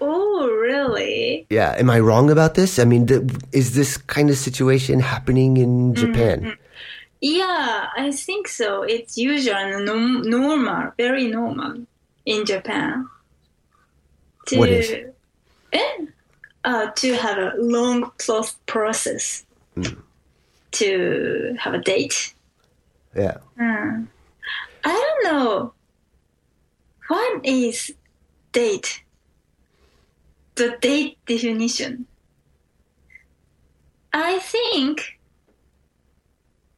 Oh, really? yeah, am I wrong about this? I mean, th- is this kind of situation happening in Japan? Yeah, I think so. It's usual and normal, very normal in Japan. To, What is? Eh? Uh, to have a long pro- process to have a date. Yeah. Hmm. I don't know. What is date? The date definition. I think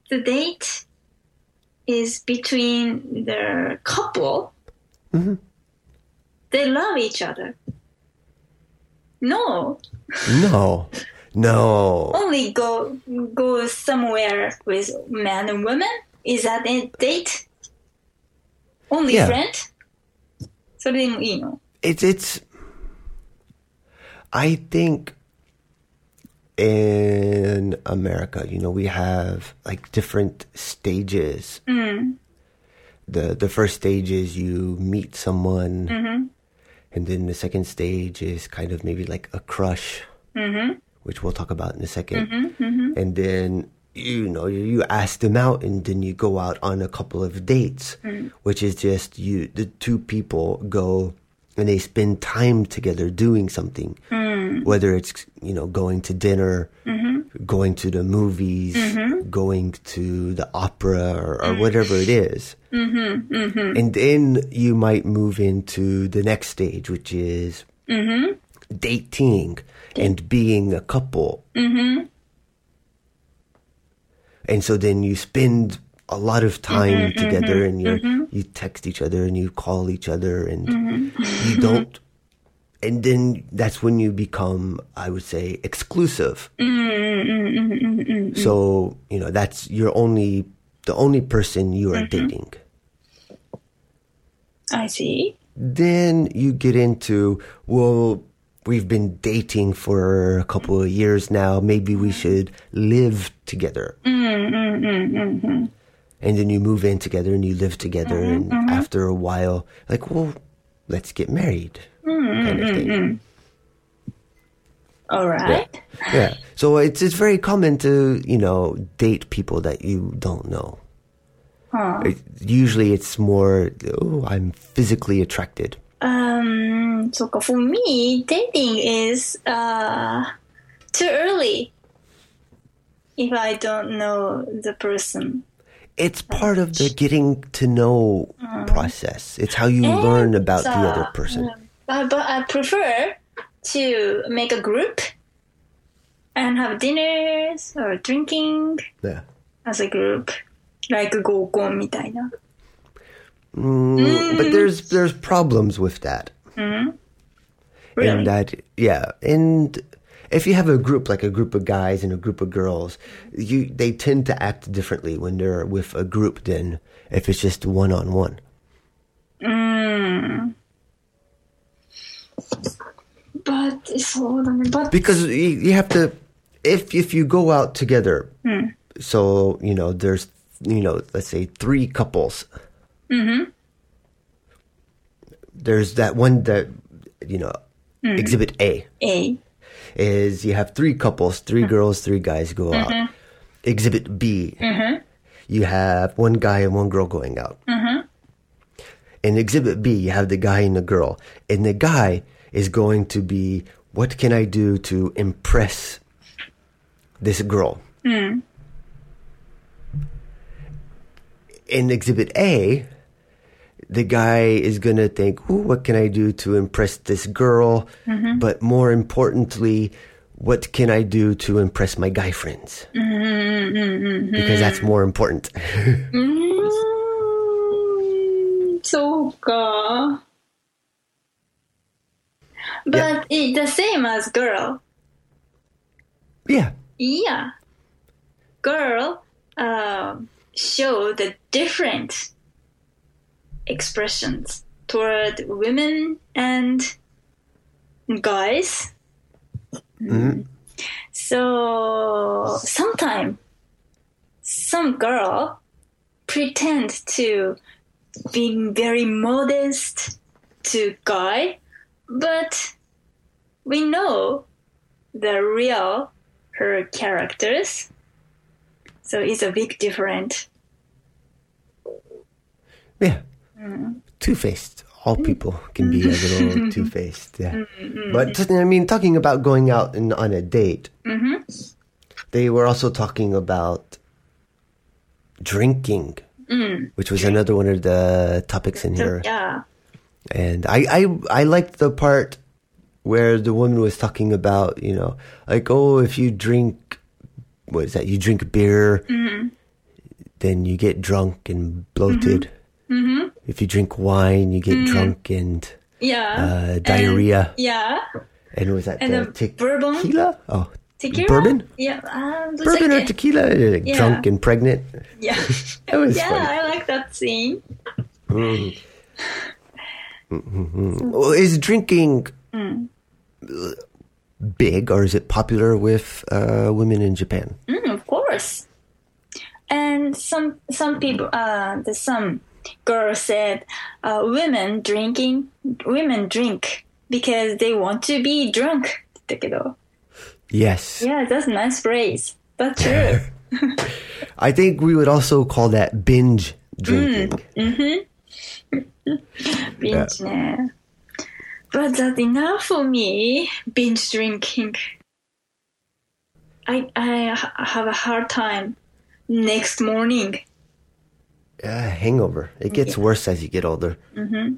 the date is between the couple. Mhm. They love each other. No, No. <laughs> No. only go go somewhere with man and woman. Is that a date? Only Yeah. friend? それでもいいの It's it's I think in America, you know, we have like different stages. Mm. The the first stage is you meet someone Mhm. and then the second stage is kind of maybe like a crush, Mhm. which we'll talk about in a 2nd Mhm, mhm. And then you know, you, ask them out and then you go out on a couple of dates, Mm. which is just you the two people go and they spend time together doing something. Mm. Whether it's you know going to dinner, Mhm. going to the movies, Mhm. going to the opera or, or Mm. whatever it is. Mhm, mhm. And then you might move into the next stage, which is Mhm. dating and being a couple. Mhm. And so then you spend a lot of time Mhm, together mhm, and you mhm. you text each other and you call each other and Mhm. you don't and then that's when you become I would say exclusive. So, you know, that's your only the only person you are dating. I see. Then you get into, well, we've been dating for a couple of years now. Maybe we should live together. Mm, mm, mm, mm, mm. And then you move in together and you live together. Mhm, and mhm. after a while, like, well, let's get married. Mm, Kind of mm, mm, mm. All right. Yeah. So it's, it's very common to, you know, date people that you don't know. Huh. Usually it's more, oh, I'm physically attracted. Um, so for me, dating is uh, too early if I don't know the person. It's part of the getting to know Mm. process. It's how you And, learn about the uh, other person. But, but I prefer to make a group and have dinners or drinking Yeah. as a group, like 合コンみたいな。 Mm. But there's there's problems with that. Mm-hmm. Really? And that yeah, and if you have a group like a group of guys and a group of girls, you they tend to act differently when they're with a group than if it's just one hmm. on one. But hold but because you, you, have to, if if you go out together, mm. so you know there's you know let's say three couples. Mhm. There's that one that you know Mm. exhibit A. A. is you have three couples, three girls, three guys go out. Mhm. Exhibit B, Mhm. you have one guy and one girl going out. Mhm. In exhibit B, you have the guy and the girl. And the guy is going to be, what can I do to impress this girl? Mm. In exhibit A, the guy is going to think, Ooh, what can I do to impress this girl? Mhm. But more importantly, what can I do to impress my guy friends? Mm-hmm. Because that's more important. うーんそうか。But it's the same as girl. yeah. Yeah. Girl uh, show the different expressions toward women and guys. Mhm. So sometimes some girl pretend to be very modest to guy, but we know the real her characters. So it's a big difference. Yeah. Mm. Two faced. All people can be a <laughs> little two faced. Yeah. Mm-mm. But I mean, talking about going out and on a date, hmm they were also talking about drinking, Mm. which was another one of the topics in here. Yeah. And I, I, I liked the part where the woman was talking about, you know, like, oh, if you drink, what is that? You drink beer, hmm then you get drunk and bloated. Hmm If you drink wine, you get Mhm. drunk and Yeah. uh, And- diarrhea. yeah. And, was that And the the te- bourbon. tequila? Oh, Tequila? bourbon? Yeah. Um, Bourbon or tequila? Like Yeah. Drunk and pregnant. Yeah. <laughs> That was yeah, funny. I like that scene. Mm. <laughs> Well, is drinking Mm. big or is it popular with uh, women in Japan? Mm, of course. And some some people, uh, some girls said, uh, women drinking, women drink because they want to be drunk. だけど Yes. Yeah, that's a nice phrase, but true. <laughs> I think we would also call that binge drinking. mm-hmm. binge <laughs> ね。But that's enough for me. Binge drinking. I I ha- have a hard time next morning. uh, hangover. It gets worse as you get older. Mm-hmm.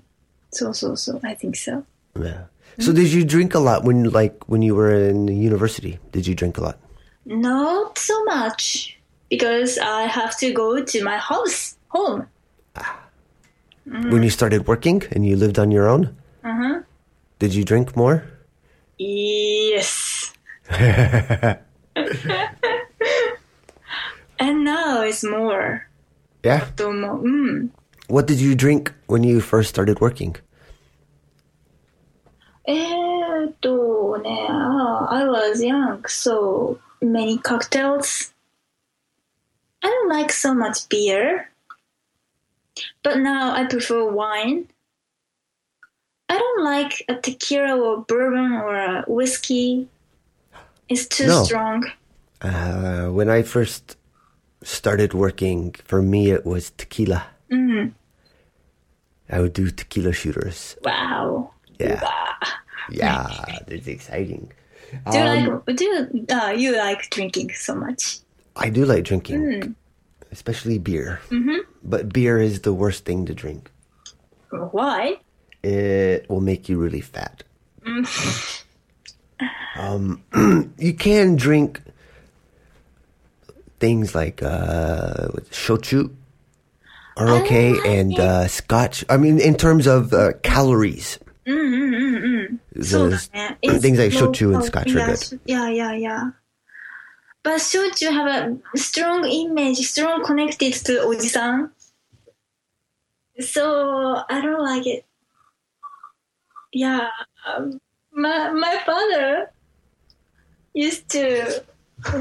So so so. I think so. Yeah. So did you drink a lot when like when you were in university? Did you drink a lot? Not so much because I have to go to my house home. Mm. When you started working and you lived on your own, Uh huh. did you drink more? Yes. <laughs> <laughs> And now it's more. yeah. と思う。うん。 What did you drink when you first started working? えーっとね、ah, I was young, so many cocktails. I don't like so much beer, but now I prefer wine. I don't like a tequila or bourbon or a whiskey. It's too No. strong. Uh, when I first started working, for me it was tequila. Mm. I would do tequila shooters. Wow. Yeah. Yeah, it's exciting. Do you Um, like do uh, you like drinking so much? I do like drinking, Mm. especially beer. Mm-hmm. But beer is the worst thing to drink. Why? It will make you really fat. Mm. <laughs> Um, <clears throat> you can drink things like uh, shochu are okay oh, and uh, scotch. I mean, in terms of uh, calories. Mm, mm, mm, mm. Uh, things like shochu and scotch yeah, are good. Yeah, yeah, yeah. But shochu have a strong image, strong connected to ojisan. So I don't like it. Yeah, um, my my father used to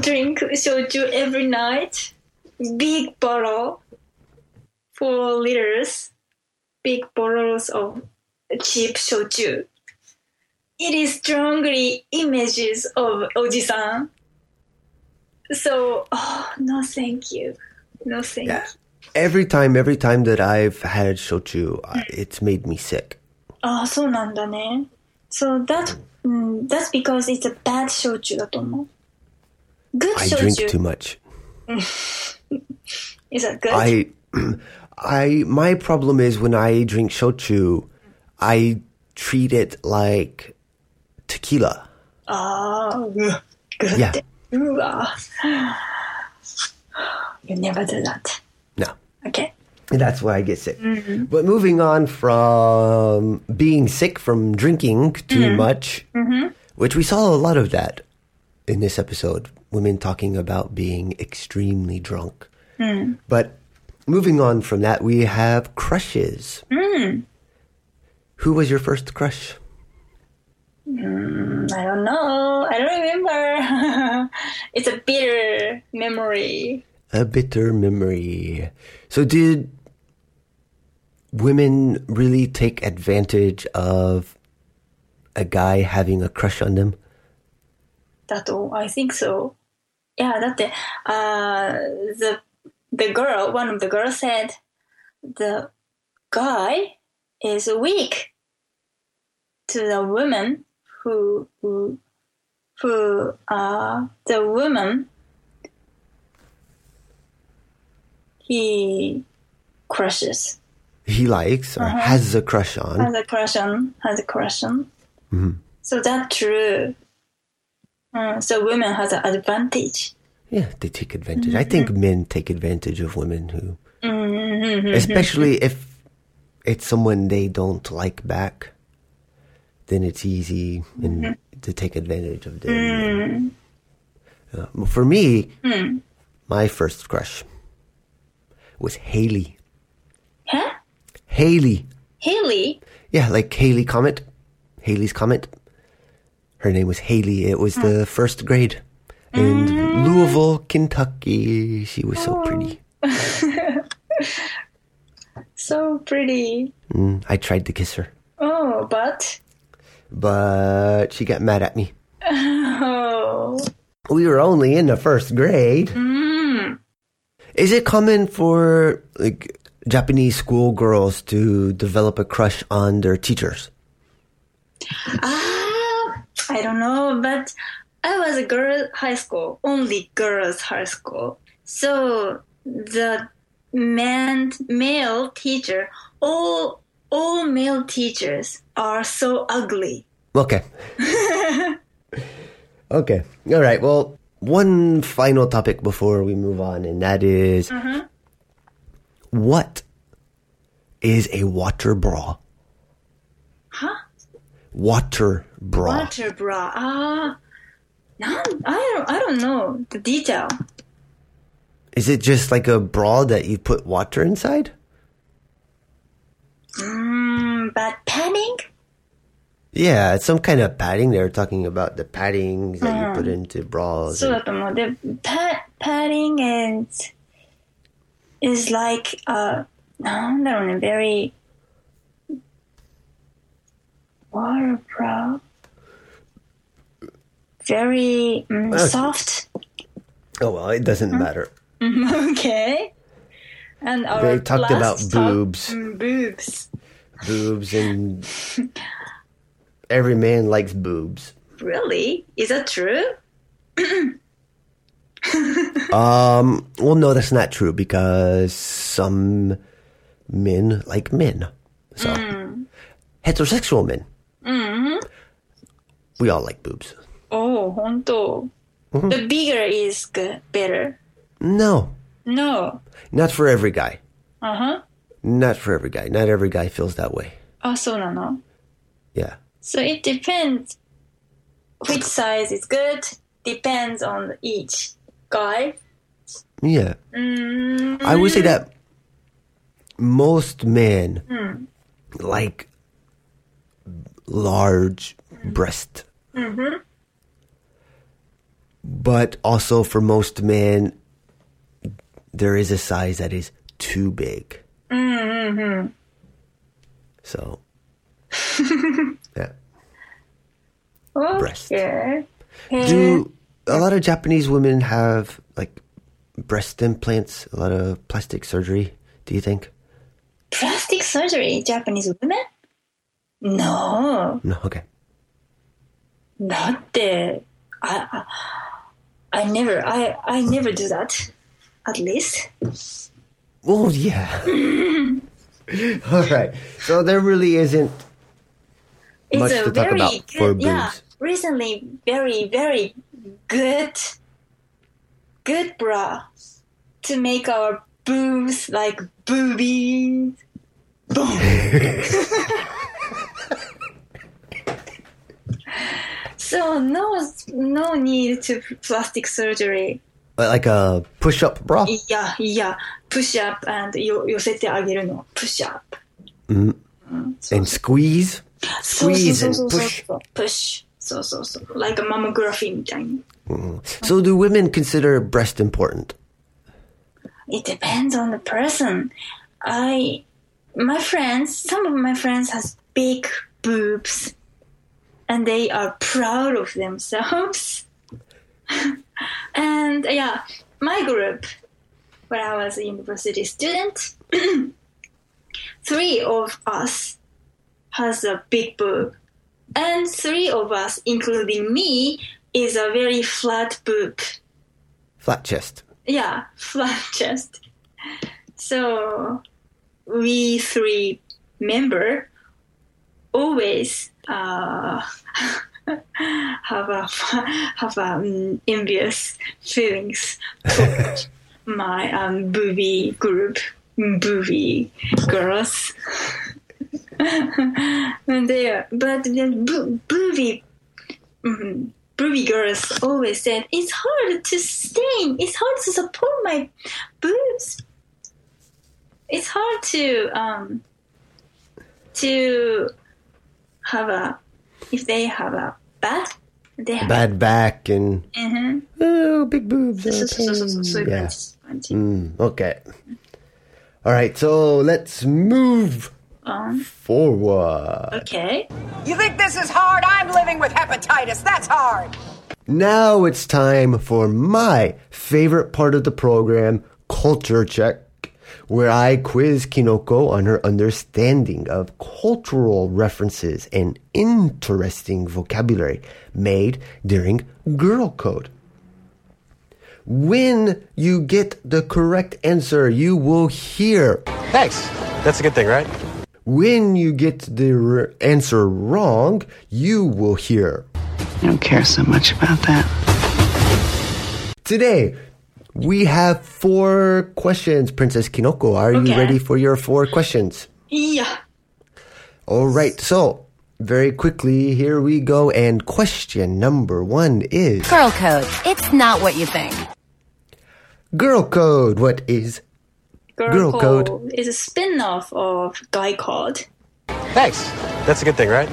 drink shochu every night. Big bottle, four liters, big bottles of cheap shochu. It is strongly images of ojisan. So, oh, no, thank you. No, thank yeah. you. Every time, every time that I've had shochu, hmm. it's made me sick. Ah, so なんだね. So that, hmm. mm, that's because it's a bad shochu know. Good I drink too much. <laughs> is that good? I, <clears throat> I, my problem is when I drink shochu, I treat it like tequila. Oh, good. Yeah. Ah. You never do that. No. Okay. And that's why I get sick. Mm -hmm. But moving on from being sick from drinking too mm -hmm. much, mm -hmm. which we saw a lot of that in this episode women talking about being extremely drunk. Mm. But moving on from that, we have crushes. Mm. Who was your first crush? Mm, I don't know. I don't remember. <laughs> it's a bitter memory. A bitter memory. So, did women really take advantage of a guy having a crush on them? だと、I think so. いや、だって、uh, the, the girl, one of the girls said, the guy is weak to the woman who, who, who, uh, the woman he crushes, He likes or Uh-huh. has a crush on. has a crush on, has a crush on. Mhm. So that's true. Mm, so women has an advantage. Yeah, they take advantage. I think men take advantage of women who, Mhm. especially if it's someone they don't like back, then it's easy and to take advantage of them. Mm. Uh, for me, Mm. my first crush was Haley. Huh? Haley. Haley? Yeah, like Halley Comet. Halley's Comet. Her name was Haley. It was the first grade in Louisville, Kentucky. She was so pretty. <laughs> So pretty. Mm, I tried to kiss her, Oh, but but she got mad at me. <laughs> oh. We were only in the first grade. Mm. Is it common for like Japanese schoolgirls to develop a crush on their teachers? Ah, I don't know, but I was a girl high school, only girls high school. So the man, male teacher, all all male teachers are so ugly. Okay. <laughs> okay. All right. Well, one final topic before we move on, and that is Uh-huh. what is a water bra? Huh? water bra. Water bra. Ah, uh, no, I don't, I don't know the detail. Is it just like a bra that you put water inside? Mm, but padding? Yeah, it's some kind of padding. They're talking about the padding that mm. you uh-huh. put into bras. So and... the pad padding is is like uh, don't know, very water bra, very mm, Okay. soft. Oh well, it doesn't matter. <laughs> okay. And our They talked about talk- boobs. Mm, boobs. Boobs and <laughs> every man likes boobs. Really? Is that true? <laughs> Um, well, no, that's not true because some men like men. So Mm. heterosexual men. We all like boobs. Oh, mm-hmm. The bigger is better. No. No. Not for every guy. Uh-huh. Not for every guy. Not every guy feels that way. Ah, so no, no. Yeah. So it depends which size is good. Depends on each guy. Yeah. Mm-hmm. I would say that most men mm. like large mm. Mm-hmm. but also for most men, there is a size that is too big. Mm-hmm. So, <laughs> yeah. Okay. Do a lot of Japanese women have like breast implants? A lot of plastic surgery. do you think? Plastic surgery, Japanese women? No. No, okay. だって、I, I, I never, I, I never do that. At least. Well, yeah. <laughs> All right. So there really isn't It's much a to talk very about good, for boobs. yeah, recently very, very good, good bra to make our boobs like boobies. Boom. <laughs> so no, no need to plastic surgery. Like a push-up bra. いや、いや、push up and よ寄せてあげるの。push up. Mm. And squeeze. そうそう Squeeze そう and そうそう push. そう。push. そうそうそう。like a mammography みたいに。 Mm. So do women consider breast important? It depends on the person. I, my friends, some of my friends has big boobs, and they are proud of themselves. <laughs> and yeah, my group, when I was a university student, <clears throat> three of us has a big boob, and three of us, including me, is a very flat boob. Flat chest. Yeah, <laughs> flat chest. So we three member always uh, <laughs> have a have a um, envious feelings toward <laughs> my um, booby group, booby girls. <laughs> and they are, but the bo- booby mm, booby girls always said it's hard to stain it's hard to support my boobs it's hard to um to have a if they have a bad they have bad back and mm-hmm. oh big boobs. So, so, so, so yeah. Mm, okay. All right, so let's move um, forward. Okay. You think this is hard? I'm living with hepatitis. That's hard. Now it's time for my favorite part of the program, culture check where I quiz Kinoko on her understanding of cultural references and interesting vocabulary made during Girl Code. When you get the correct answer, you will hear. Thanks. That's a good thing, right? When you get the r- answer wrong, you will hear. I don't care so much about that. Today, we have four questions. Princess Kinoko, are you ready for your four questions? yeah All right, so very quickly, here we go. And question number one is Girl code. It's not what you think. Girl Code. What is girl, Girl code, code. is a spin-off of guy code Thanks. That's a good thing, right?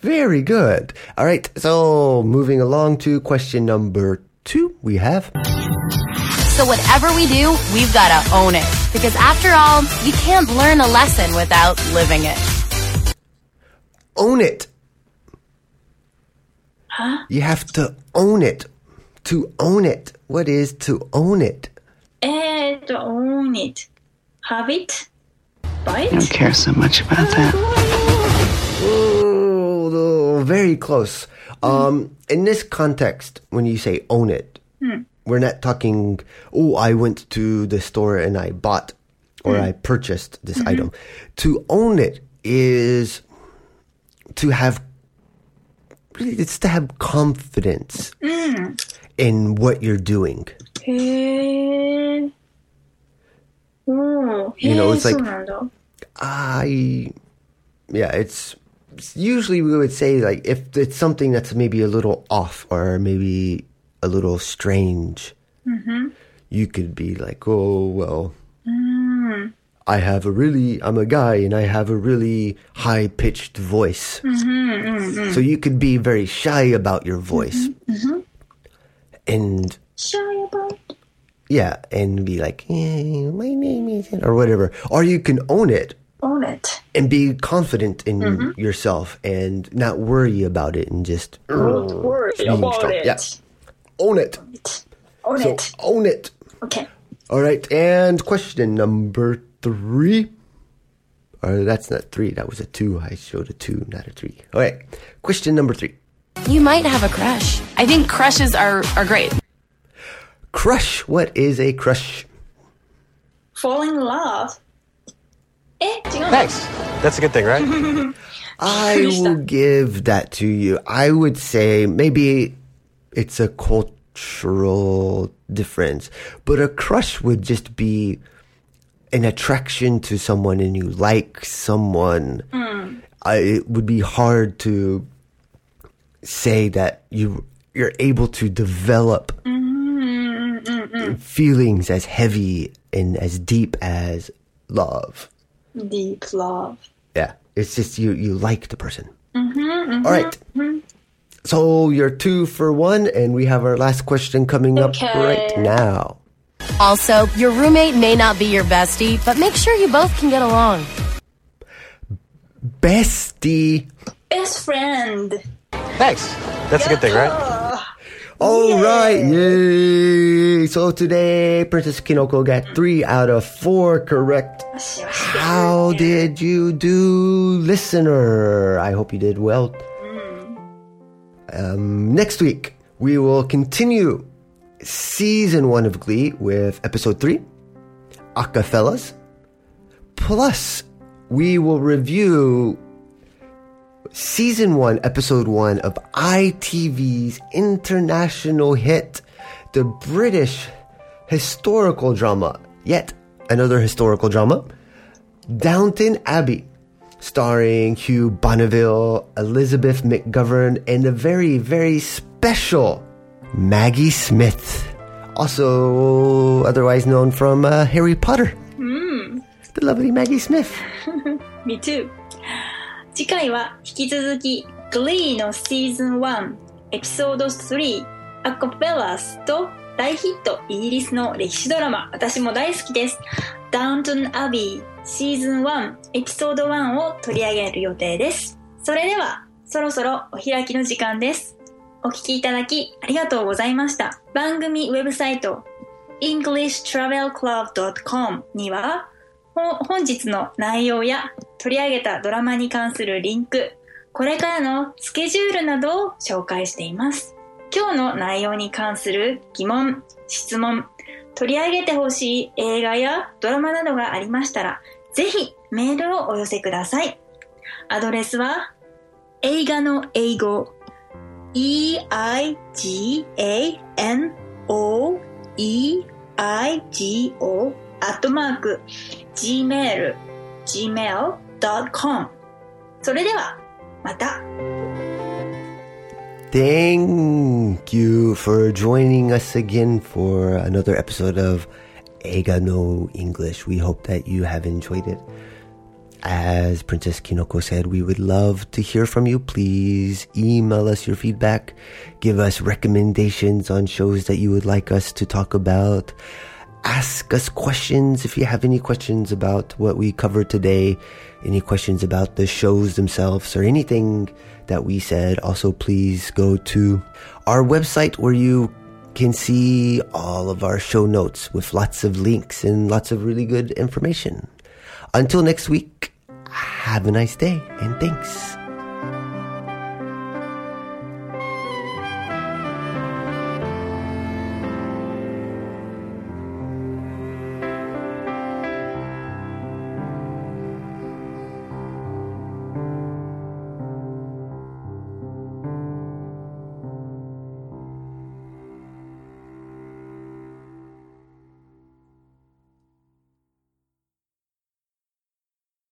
very good? All right, so moving along to question number two, we have So whatever we do, we've got to own it. Because after all, you can't learn a lesson without living it. own it. huh You have to own it. To own it. What is to own it? and own it have it buy I don't care so much about that. Oh, very close. Um, in this context, when you say own it, mm. we're not talking, oh, I went to the store and I bought or mm. I purchased this mm-hmm. item. To own it is to have, it's to have confidence mm. in what you're doing. Eh. Hmm. You know, it's eh, like, I, yeah, it's, usually we would say like if it's something that's maybe a little off or maybe a little strange, mm-hmm. you could be like, oh well, mm. I have a really I'm a guy and I have a really high pitched voice, mm-hmm, mm-hmm. so you could be very shy about your mm-hmm, voice, mm-hmm. and shy about. Yeah, and be like, my name is, or whatever. Or you can own it own it. and be confident in Mhm. yourself and not worry about it and just Don't worry being about strong. it. Yeah. Own it. Own so it. own it. Okay. All right, and question number three. Or that's not three, that was a two. I showed a two, not a three. All right, question number three. You might have a crush. I think crushes are, are great. Crush. What is a crush? fall in love. え、違うの Thanks. That's a good thing, right? <laughs> I will give that to you. I would say maybe it's a cultural difference, but a crush would just be an attraction to someone and you like someone. I, it would be hard to say that you you're able to develop feelings as heavy and as deep as love. Deep love. Yeah, it's just you you like the person. Mm-hmm, All right. So you're two for one, and we have our last question coming up right now. Also, your roommate may not be your bestie, but make sure you both can get along. Bestie. Best friend. Thanks. That's a good thing, right? All right, yay! So today, Princess Kinoko got three out of four correct. How did you do, listener? I hope you did well. Um, next week, we will continue season one of Glee with episode three, Acafellas. Plus, we will review season one, episode one of ITV's international hit, the British historical drama, yet another historical drama, Downton Abbey, starring Hugh Bonneville, Elizabeth McGovern, and the very, very special Maggie Smith, also otherwise known from uh, Harry Potter. Mm. The lovely Maggie Smith. <laughs> Me too. 次回は引き続き Glee のシーズン1エピソード3アコペラスと大ヒットイギリスの歴史ドラマ私も大好きです。Downton Abbey シーズン1エピソード1を取り上げる予定です。それではそろそろお開きの時間です。お聞きいただきありがとうございました。番組ウェブサイト englishtravelclub.com には本日の内容や取り上げたドラマに関するリンク、これからのスケジュールなどを紹介しています。今日の内容に関する疑問、質問、取り上げてほしい映画やドラマなどがありましたら、ぜひメールをお寄せください。アドレスは、映画の英語、e-i-g-a-n-o-e-i-g-o アットマーク gmail gmail.com それではまた Thank you for joining us again for another episode of Ega no English. We hope that you have enjoyed it. As Princess Kinoko said, we would love to hear from you. Please email us your feedback. Give us recommendations on shows that you would like us to talk about. Ask us questions if you have any questions about what we covered today, any questions about the shows themselves, or anything that we said. Also, please go to our website where you can see all of our show notes with lots of links and lots of really good information. Until next week, have a nice day and thanks.